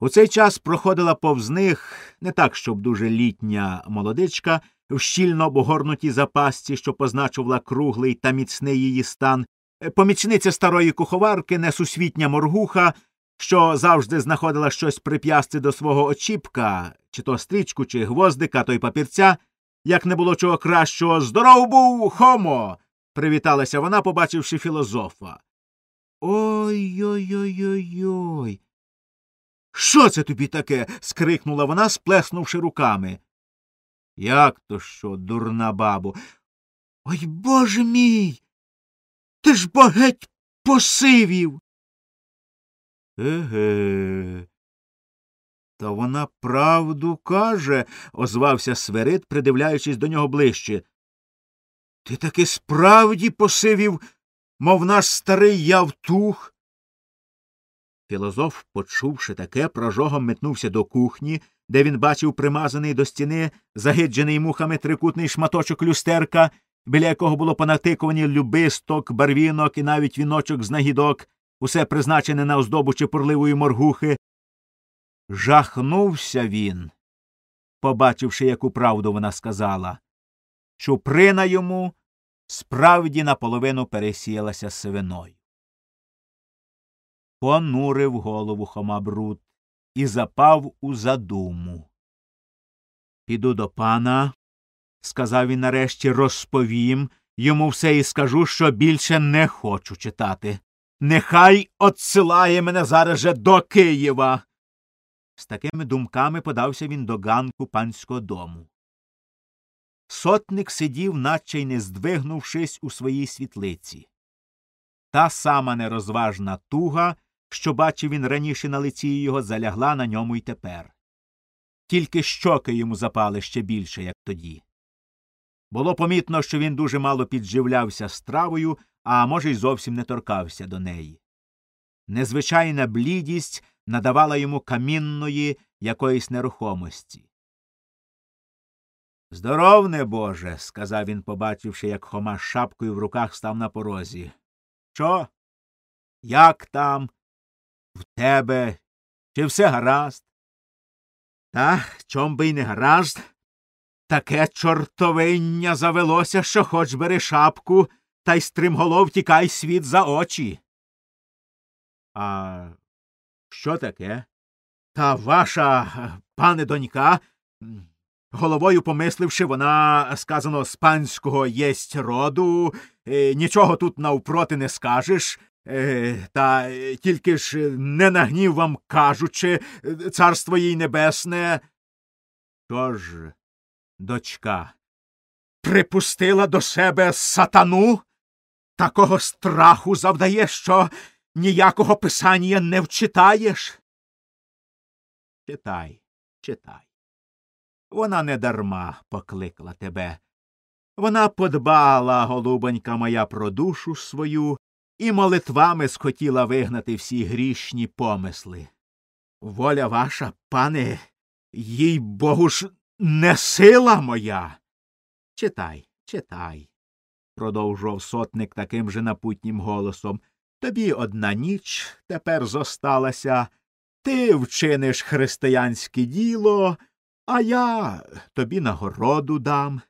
У цей час проходила повз них не так, щоб дуже літня молодичка, щільно обгорнутій запасці, що позначувала круглий та міцний її стан, помічниця старої куховарки, несусвітня моргуха, що завжди знаходила щось прип'ясти до свого очіпка, чи то стрічку, чи гвоздика, то й папірця, як не було чого кращого здоров був, хомо. привіталася вона, побачивши філозофа. Ой ой ой ой ой. Що це тобі таке? скрикнула вона, сплеснувши руками. Як то що, дурна бабу? Ой боже мій. Ти ж бо геть посивів. Еге. Та вона правду каже, озвався Сверид, придивляючись до нього ближче. Ти таки справді посивів, мов наш старий явтух. Філозоф, почувши таке, прожогом метнувся до кухні, де він бачив примазаний до стіни загиджений мухами трикутний шматочок люстерка, біля якого було понатикувані любисток, барвінок і навіть віночок з нагідок, усе призначене на оздобу чепурливої моргухи. Жахнувся він, побачивши, яку правду вона сказала. Чуприна йому справді наполовину пересіялася сивиною. Понурив голову Хома Брут і запав у задуму. Піду до пана, сказав він нарешті, розповім йому все і скажу, що більше не хочу читати. Нехай отсилає мене зараз же до Києва. З такими думками подався він до ганку панського дому. Сотник сидів, наче й не здвигнувшись у своїй світлиці. Та сама нерозважна туга, що бачив він раніше на лиці його, залягла на ньому й тепер. Тільки щоки йому запали ще більше, як тоді. Було помітно, що він дуже мало підживлявся стравою, а може, й зовсім не торкався до неї. Незвичайна блідість надавала йому камінної якоїсь нерухомості. Здоров, небоже, сказав він, побачивши, як Хома з шапкою в руках став на порозі. Що? Як там? В тебе? Чи все гаразд? Та, чом би й не гаразд? Таке чортовиння завелося, що хоч бери шапку, та й стримголов тікай світ за очі. А що таке? Та ваша, пане донька, головою помисливши, вона, сказано, з панського єсть роду, е, нічого тут навпроти не скажеш. Е, та тільки ж не нагнів вам кажучи, царство їй небесне. Що ж, дочка, припустила до себе сатану? Такого страху завдає, що ніякого писання не вчитаєш. Читай, читай. Вона не дарма покликала тебе. Вона подбала, голубонька моя, про душу свою і молитвами схотіла вигнати всі грішні помисли. Воля ваша, пане, їй богу ж, не сила моя. Читай, читай, продовжував сотник таким же напутнім голосом. Тобі одна ніч тепер зосталася. Ти вчиниш християнське діло, а я тобі нагороду дам.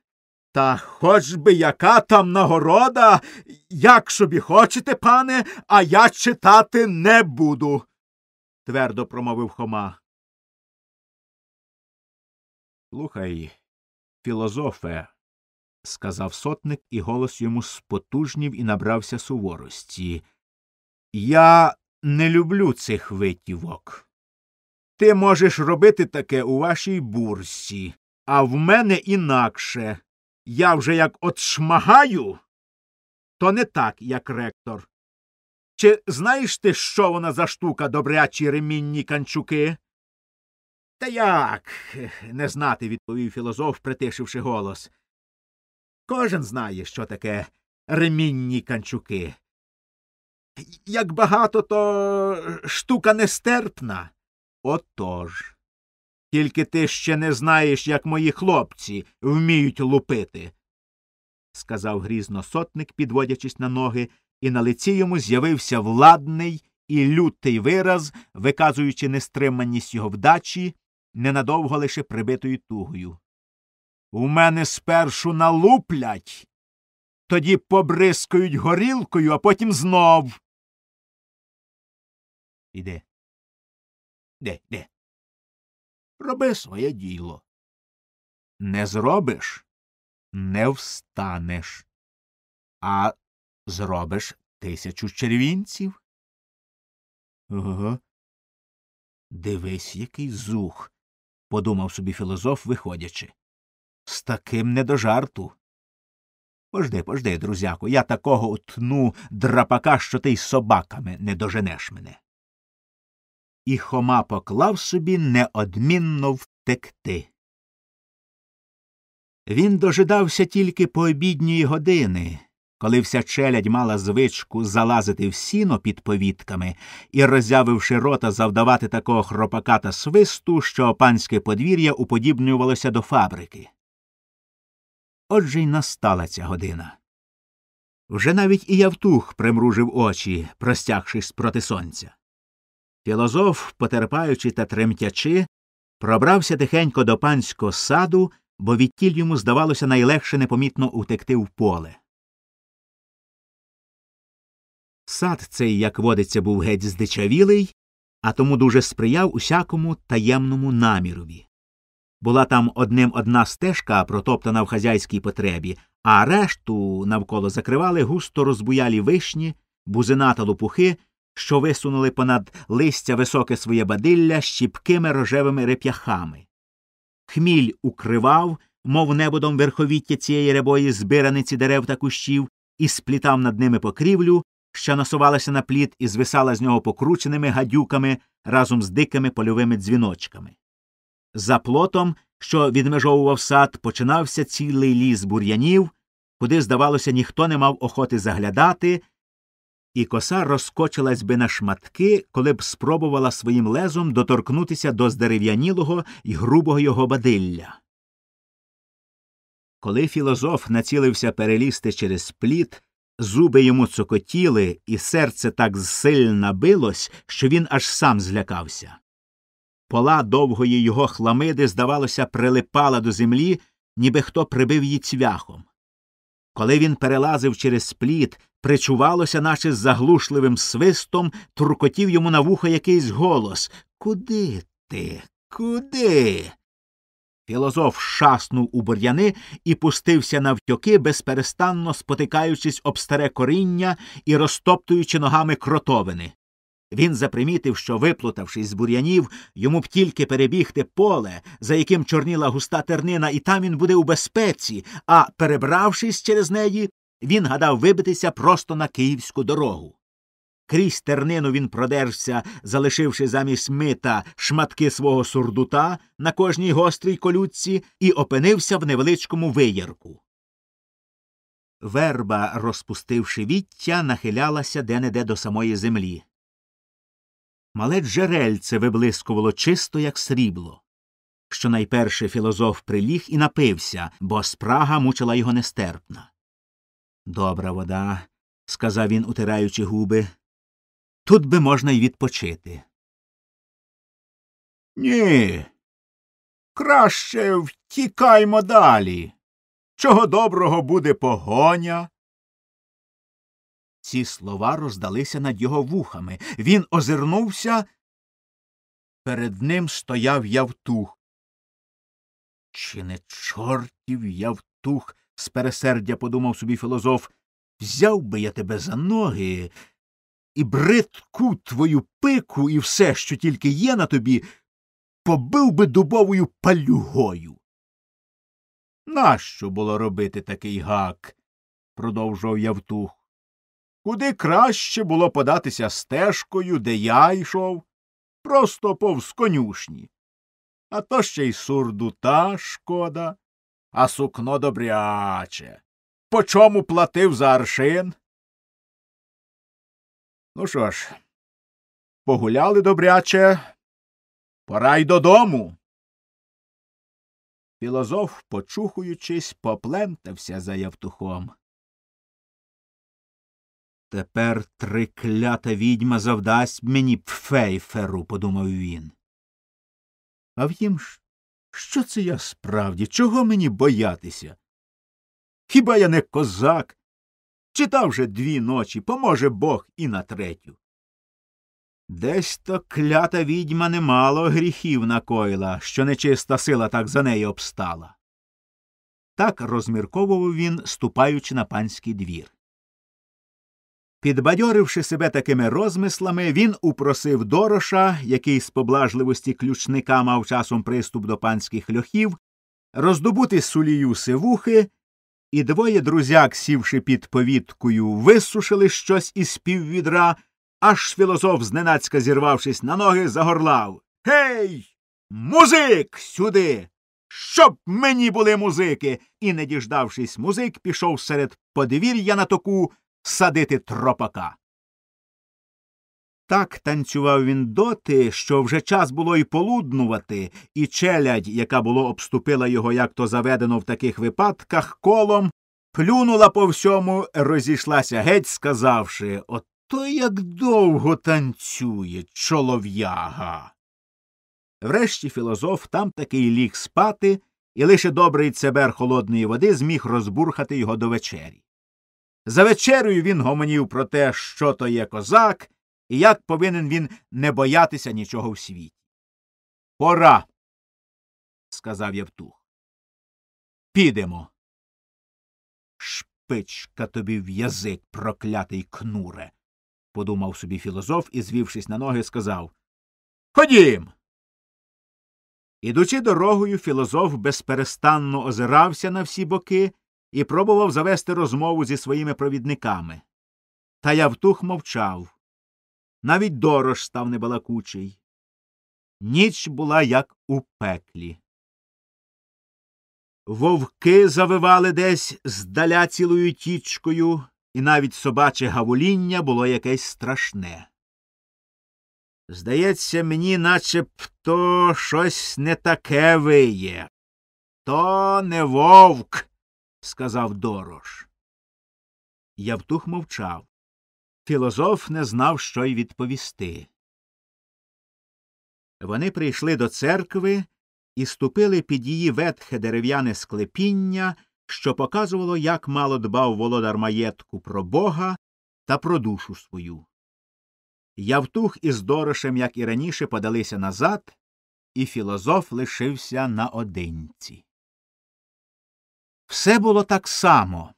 Та хоч би яка там нагорода, як собі хочете, пане, а я читати не буду, твердо промовив Хома. Слухай, філозофе, сказав сотник, і голос йому спотужнів і набрався суворості. Я не люблю цих витівок. Ти можеш робити таке у вашій бурсі, а в мене інакше. Я вже як от шмагаю, то не так, як ректор. Чи знаєш ти, що вона за штука добрячі ремінні канчуки? Та як? не знати, відповів філозоф, притишивши голос. Кожен знає, що таке ремінні канчуки. Як багато, то штука нестерпна. Отож. Тільки ти ще не знаєш, як мої хлопці вміють лупити, сказав грізно сотник, підводячись на ноги, і на лиці йому з'явився владний і лютий вираз, виказуючи нестриманість його вдачі, ненадовго лише прибитою тугою. У мене спершу налуплять, тоді побризкають горілкою, а потім знов. Іде. Де, де? Роби своє діло. Не зробиш не встанеш. а зробиш тисячу червінців. Ого. Дивись, який зух, подумав собі філозоф, виходячи. З таким не до жарту. Пожди, пожди, друзяко, я такого утну драпака, що ти й собаками не доженеш мене. І Хома поклав собі неодмінно втекти. Він дожидався тільки пообідньої години, коли вся челядь мала звичку залазити в сіно під повітками і, роззявивши рота, завдавати такого хропака та свисту, що панське подвір'я уподібнювалося до фабрики. Отже й настала ця година. Вже навіть і Явтух примружив очі, простягшись проти сонця. Філозоф, потерпаючи та тремтячи, пробрався тихенько до панського саду, бо відтіль йому здавалося найлегше непомітно утекти в поле. Сад цей, як водиться, був геть здичавілий, а тому дуже сприяв усякому таємному намірові. Була там одним одна стежка, протоптана в хазяйській потребі, а решту навколо закривали густо розбуялі вишні, бузина та лопухи, що висунули понад листя високе своє бадилля щіпкими рожевими реп'яхами. Хміль укривав, мов небодом верховіття цієї рябої збираниці дерев та кущів, і сплітав над ними покрівлю, що насувалася на плід і звисала з нього покрученими гадюками разом з дикими польовими дзвіночками. За плотом, що відмежовував сад, починався цілий ліс бур'янів, куди, здавалося, ніхто не мав охоти заглядати, і коса розкочилась би на шматки, коли б спробувала своїм лезом доторкнутися до здерев'янілого і грубого його бадилля. Коли філозоф націлився перелізти через плід, зуби йому цокотіли, і серце так сильно билось, що він аж сам злякався. Пола довгої його хламиди, здавалося, прилипала до землі, ніби хто прибив її цвяхом. Коли він перелазив через плід, причувалося, наче з заглушливим свистом, туркотів йому на вухо якийсь голос Куди ти? Куди? Філозоф шаснув у бур'яни і пустився навтьоки, безперестанно спотикаючись об старе коріння і розтоптуючи ногами кротовини. Він запримітив, що, виплутавшись з бур'янів, йому б тільки перебігти поле, за яким чорніла густа тернина, і там він буде у безпеці, а, перебравшись через неї, він гадав вибитися просто на київську дорогу. Крізь тернину він продержся, залишивши замість мита шматки свого сурдута на кожній гострій колючці, і опинився в невеличкому виярку. Верба, розпустивши віття, нахилялася де неде до самої землі. Мале джерельце виблискувало чисто, як срібло. Що найперше філозоф приліг і напився, бо спрага мучила його нестерпна. Добра вода, сказав він, утираючи губи. Тут би можна й відпочити. Ні. Краще втікаймо далі. Чого доброго буде погоня? Ці слова роздалися над його вухами. Він озирнувся. Перед ним стояв Явтух. Чи не чортів Явтух, з пересердя подумав собі філозоф, взяв би я тебе за ноги і бридку твою пику і все, що тільки є на тобі, побив би дубовою палюгою. Нащо було робити такий гак? продовжував Явтух. Куди краще було податися стежкою, де я йшов, просто повз конюшні. А то ще й сурдута шкода, а сукно добряче. По чому платив за аршин? Ну що ж, погуляли добряче, пора й додому. Філозоф, почухуючись, поплентався за Явтухом. Тепер триклята відьма завдасть мені пфейферу, подумав він. А втім, що це я справді? Чого мені боятися? Хіба я не козак? Читав вже дві ночі, поможе Бог і на третю. Десь то клята відьма немало гріхів накоїла, що нечиста сила так за нею обстала. Так розмірковував він, ступаючи на панський двір. Підбадьоривши себе такими розмислами, він упросив Дороша, який з поблажливості ключника мав часом приступ до панських льохів, роздобути сулію сивухи, і двоє друзяк, сівши під повідкою, висушили щось із піввідра, аж філософ, зненацька зірвавшись на ноги, загорлав Гей, музик, сюди! Щоб мені були музики. І, не діждавшись музик, пішов серед подвір'я на току садити тропака. Так танцював він доти, що вже час було й полуднувати, і челядь, яка було обступила його, як то заведено в таких випадках, колом, плюнула по всьому, розійшлася геть, сказавши Ото як довго танцює чолов'яга. Врешті філософ там таки ліг спати, і лише добрий цебер холодної води зміг розбурхати його до вечері. За вечерею він гомонів про те, що то є козак, і як повинен він не боятися нічого в світі. Пора, сказав Євтух. Підемо. Шпичка тобі в язик, проклятий кнуре, подумав собі філософ і, звівшись на ноги, сказав Ходім. Ідучи дорогою, філософ безперестанно озирався на всі боки і пробував завести розмову зі своїми провідниками. Та Явтух мовчав. Навіть дорож став небалакучий. Ніч була, як у пеклі. Вовки завивали десь здаля цілою тічкою, і навіть собаче гавуління було якесь страшне. Здається, мені начебто щось не таке виє. То не вовк, сказав Дорош. Явтух мовчав. Філозоф не знав, що й відповісти. Вони прийшли до церкви і ступили під її ветхе дерев'яне склепіння, що показувало, як мало дбав володар маєтку про Бога та про душу свою. Явтух із Дорошем, як і раніше, подалися назад, і філозоф лишився наодинці. Все було так само.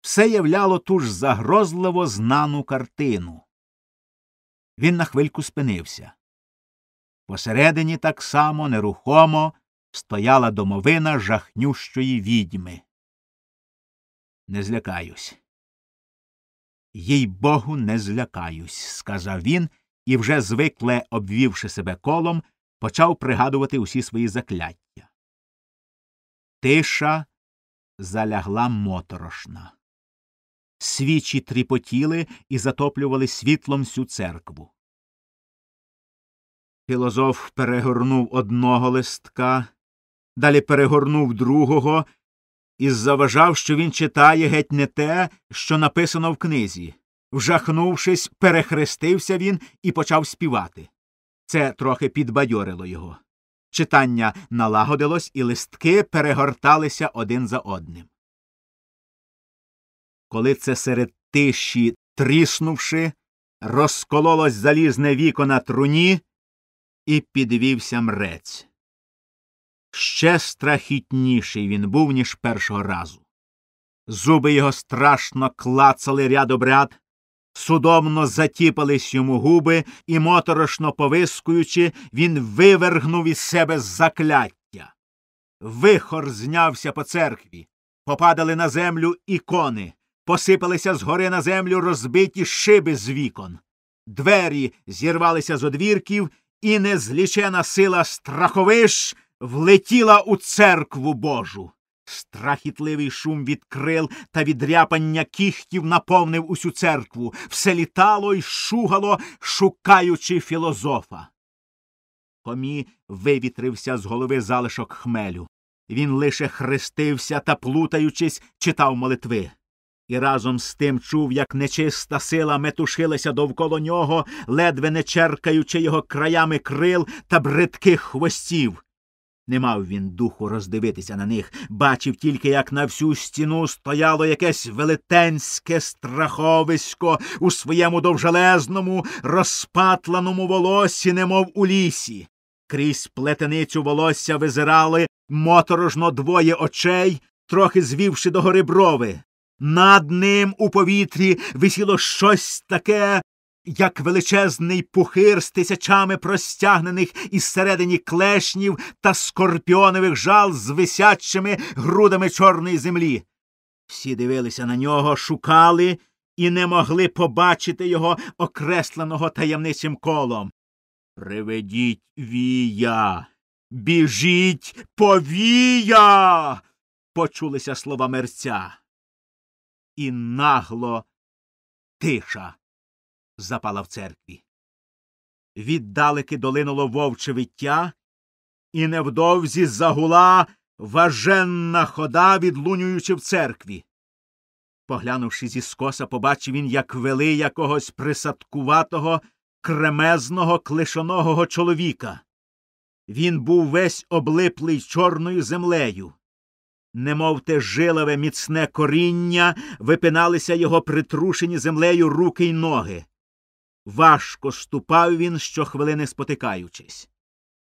Все являло ту ж загрозливо знану картину. Він на хвильку спинився. Посередині так само нерухомо стояла домовина жахнющої відьми. Не злякаюсь. Їй богу, не злякаюсь, сказав він і, вже звикле, обвівши себе колом, почав пригадувати усі свої закляття. Тиша залягла моторошна. Свічі тріпотіли і затоплювали світлом всю церкву. Філозоф перегорнув одного листка, далі перегорнув другого і заважав, що він читає геть не те, що написано в книзі. Вжахнувшись, перехрестився він і почав співати. Це трохи підбадьорило його. Читання налагодилось, і листки перегорталися один за одним. Коли це серед тиші, тріснувши, розкололось залізне віко на труні, і підвівся мрець. Ще страхітніший він був, ніж першого разу. Зуби його страшно клацали рядобряд, судомно затіпались йому губи, і, моторошно повискуючи, він вивергнув із себе закляття. Вихор знявся по церкві, попадали на землю ікони, посипалися згори на землю розбиті шиби з вікон. Двері зірвалися з одвірків, і незлічена сила страховиш влетіла у церкву Божу. Страхітливий шум від крил та відряпання кіхтів наповнив усю церкву, все літало й шугало, шукаючи філозофа. Хомі вивітрився з голови залишок хмелю. Він лише хрестився та, плутаючись, читав молитви і разом з тим чув, як нечиста сила метушилася довкола нього, ледве не черкаючи його краями крил та бридких хвостів. Не мав він духу роздивитися на них, бачив тільки, як на всю стіну стояло якесь велетенське страховисько у своєму довжелезному, розпатланому волосі, немов у лісі. Крізь плетеницю волосся визирали моторожно двоє очей, трохи звівши догори брови. Над ним у повітрі висіло щось таке, як величезний пухир з тисячами простягнених із середині клешнів та скорпіонових жал з висячими грудами чорної землі. Всі дивилися на нього, шукали і не могли побачити його окресленого таємничим колом. Приведіть вія, біжіть повія. почулися слова мерця. І нагло тиша запала в церкві. Віддалеки долинуло вовче виття, і невдовзі загула важенна хода, відлунюючи в церкві. Поглянувши зі скоса, побачив він, як вели якогось присадкуватого, кремезного, клишоного чоловіка. Він був весь облиплий чорною землею. Немов те жилове міцне коріння, випиналися його притрушені землею руки й ноги. Важко ступав він, щохвилини спотикаючись.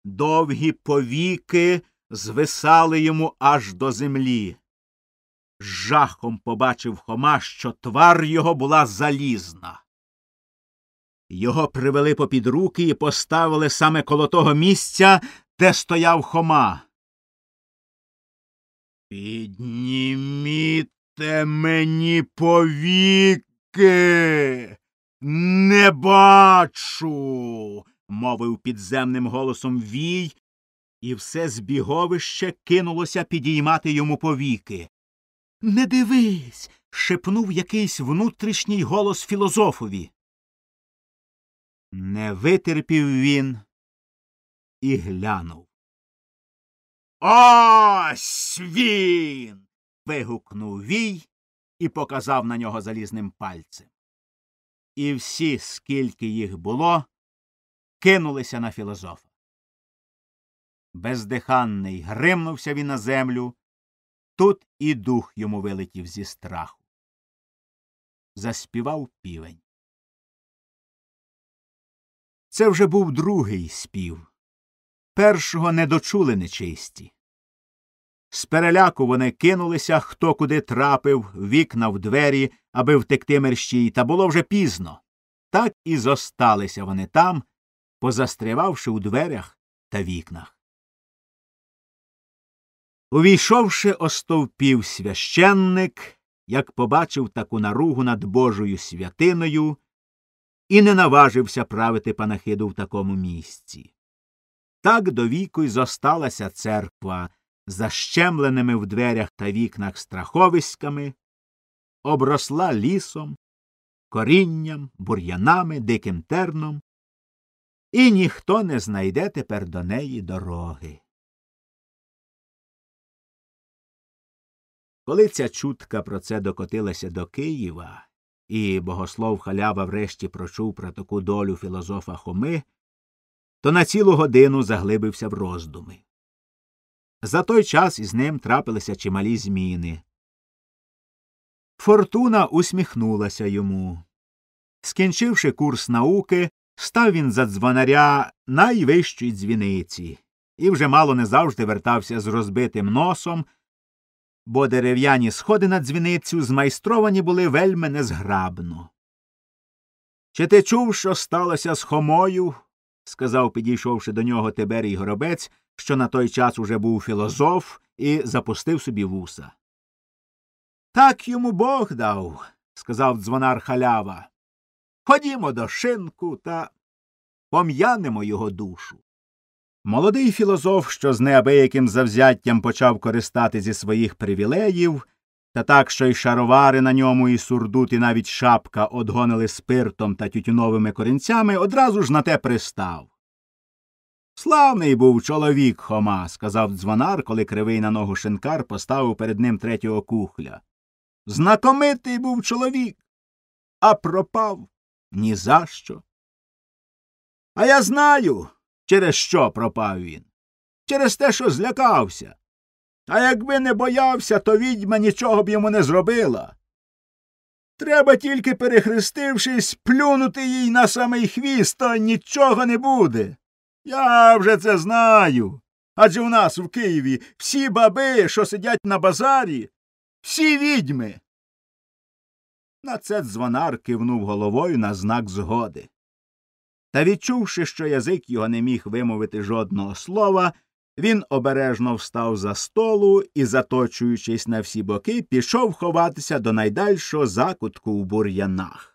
Довгі повіки звисали йому аж до землі. Жахом побачив Хома, що твар його була залізна. Його привели попід руки і поставили саме коло того місця, де стояв Хома. Підніміте мені повіки. Не бачу. мовив підземним голосом Вій, і все збіговище кинулося підіймати йому повіки. Не дивись. шепнув якийсь внутрішній голос філозофові. Не витерпів він і глянув. Ось він. вигукнув Вій і показав на нього залізним пальцем. І всі, скільки їх було, кинулися на філозофа. Бездиханний гримнувся він на землю. Тут і дух йому вилетів зі страху. Заспівав півень. Це вже був другий спів. Першого не дочули нечисті. З переляку вони кинулися, хто куди трапив, вікна в двері, аби втекти мерщій, та було вже пізно. Так і зосталися вони там, позастрявавши у дверях та вікнах. Увійшовши, остовпів священник, як побачив таку наругу над Божою святиною, і не наважився правити панахиду в такому місці. Так до віку й зосталася церква защемленими в дверях та вікнах страховиськами, обросла лісом, корінням, бур'янами, диким терном, і ніхто не знайде тепер до неї дороги. Коли ця чутка про це докотилася до Києва, і богослов халява врешті прочув про таку долю філозофа Хоми, то на цілу годину заглибився в роздуми. За той час із ним трапилися чималі зміни. Фортуна усміхнулася йому. Скінчивши курс науки, став він за дзвонаря найвищої дзвіниці і вже мало не завжди вертався з розбитим носом, бо дерев'яні сходи на дзвіницю змайстровані були вельми незграбно. Чи ти чув, що сталося з Хомою? сказав, підійшовши до нього Тиберій Горобець, що на той час уже був філозоф, і запустив собі вуса. Так йому Бог дав, сказав дзвонар халява. Ходімо до шинку та пом'янемо його душу. Молодий філозоф, що з неабияким завзяттям почав користати зі своїх привілеїв, та так, що й шаровари на ньому, і сурдут, і навіть шапка одгонили спиртом та тютюновими корінцями, одразу ж на те пристав. Славний був чоловік Хома, сказав дзвонар, коли кривий на ногу шинкар поставив перед ним третього кухля. Знакомитий був чоловік, а пропав ні за що. А я знаю, через що пропав він. Через те, що злякався. А якби не боявся, то відьма нічого б йому не зробила. Треба тільки, перехрестившись, плюнути їй на самий хвіст, то нічого не буде. Я вже це знаю. Адже у нас в Києві всі баби, що сидять на базарі, всі відьми. На це дзвонар кивнув головою на знак згоди. Та відчувши, що язик його не міг вимовити жодного слова, він обережно встав за столу і, заточуючись на всі боки, пішов ховатися до найдальшого закутку у бур'янах.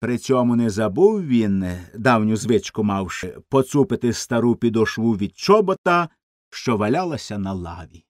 При цьому не забув він, давню звичку мавши, поцупити стару підошву від чобота, що валялася на лаві.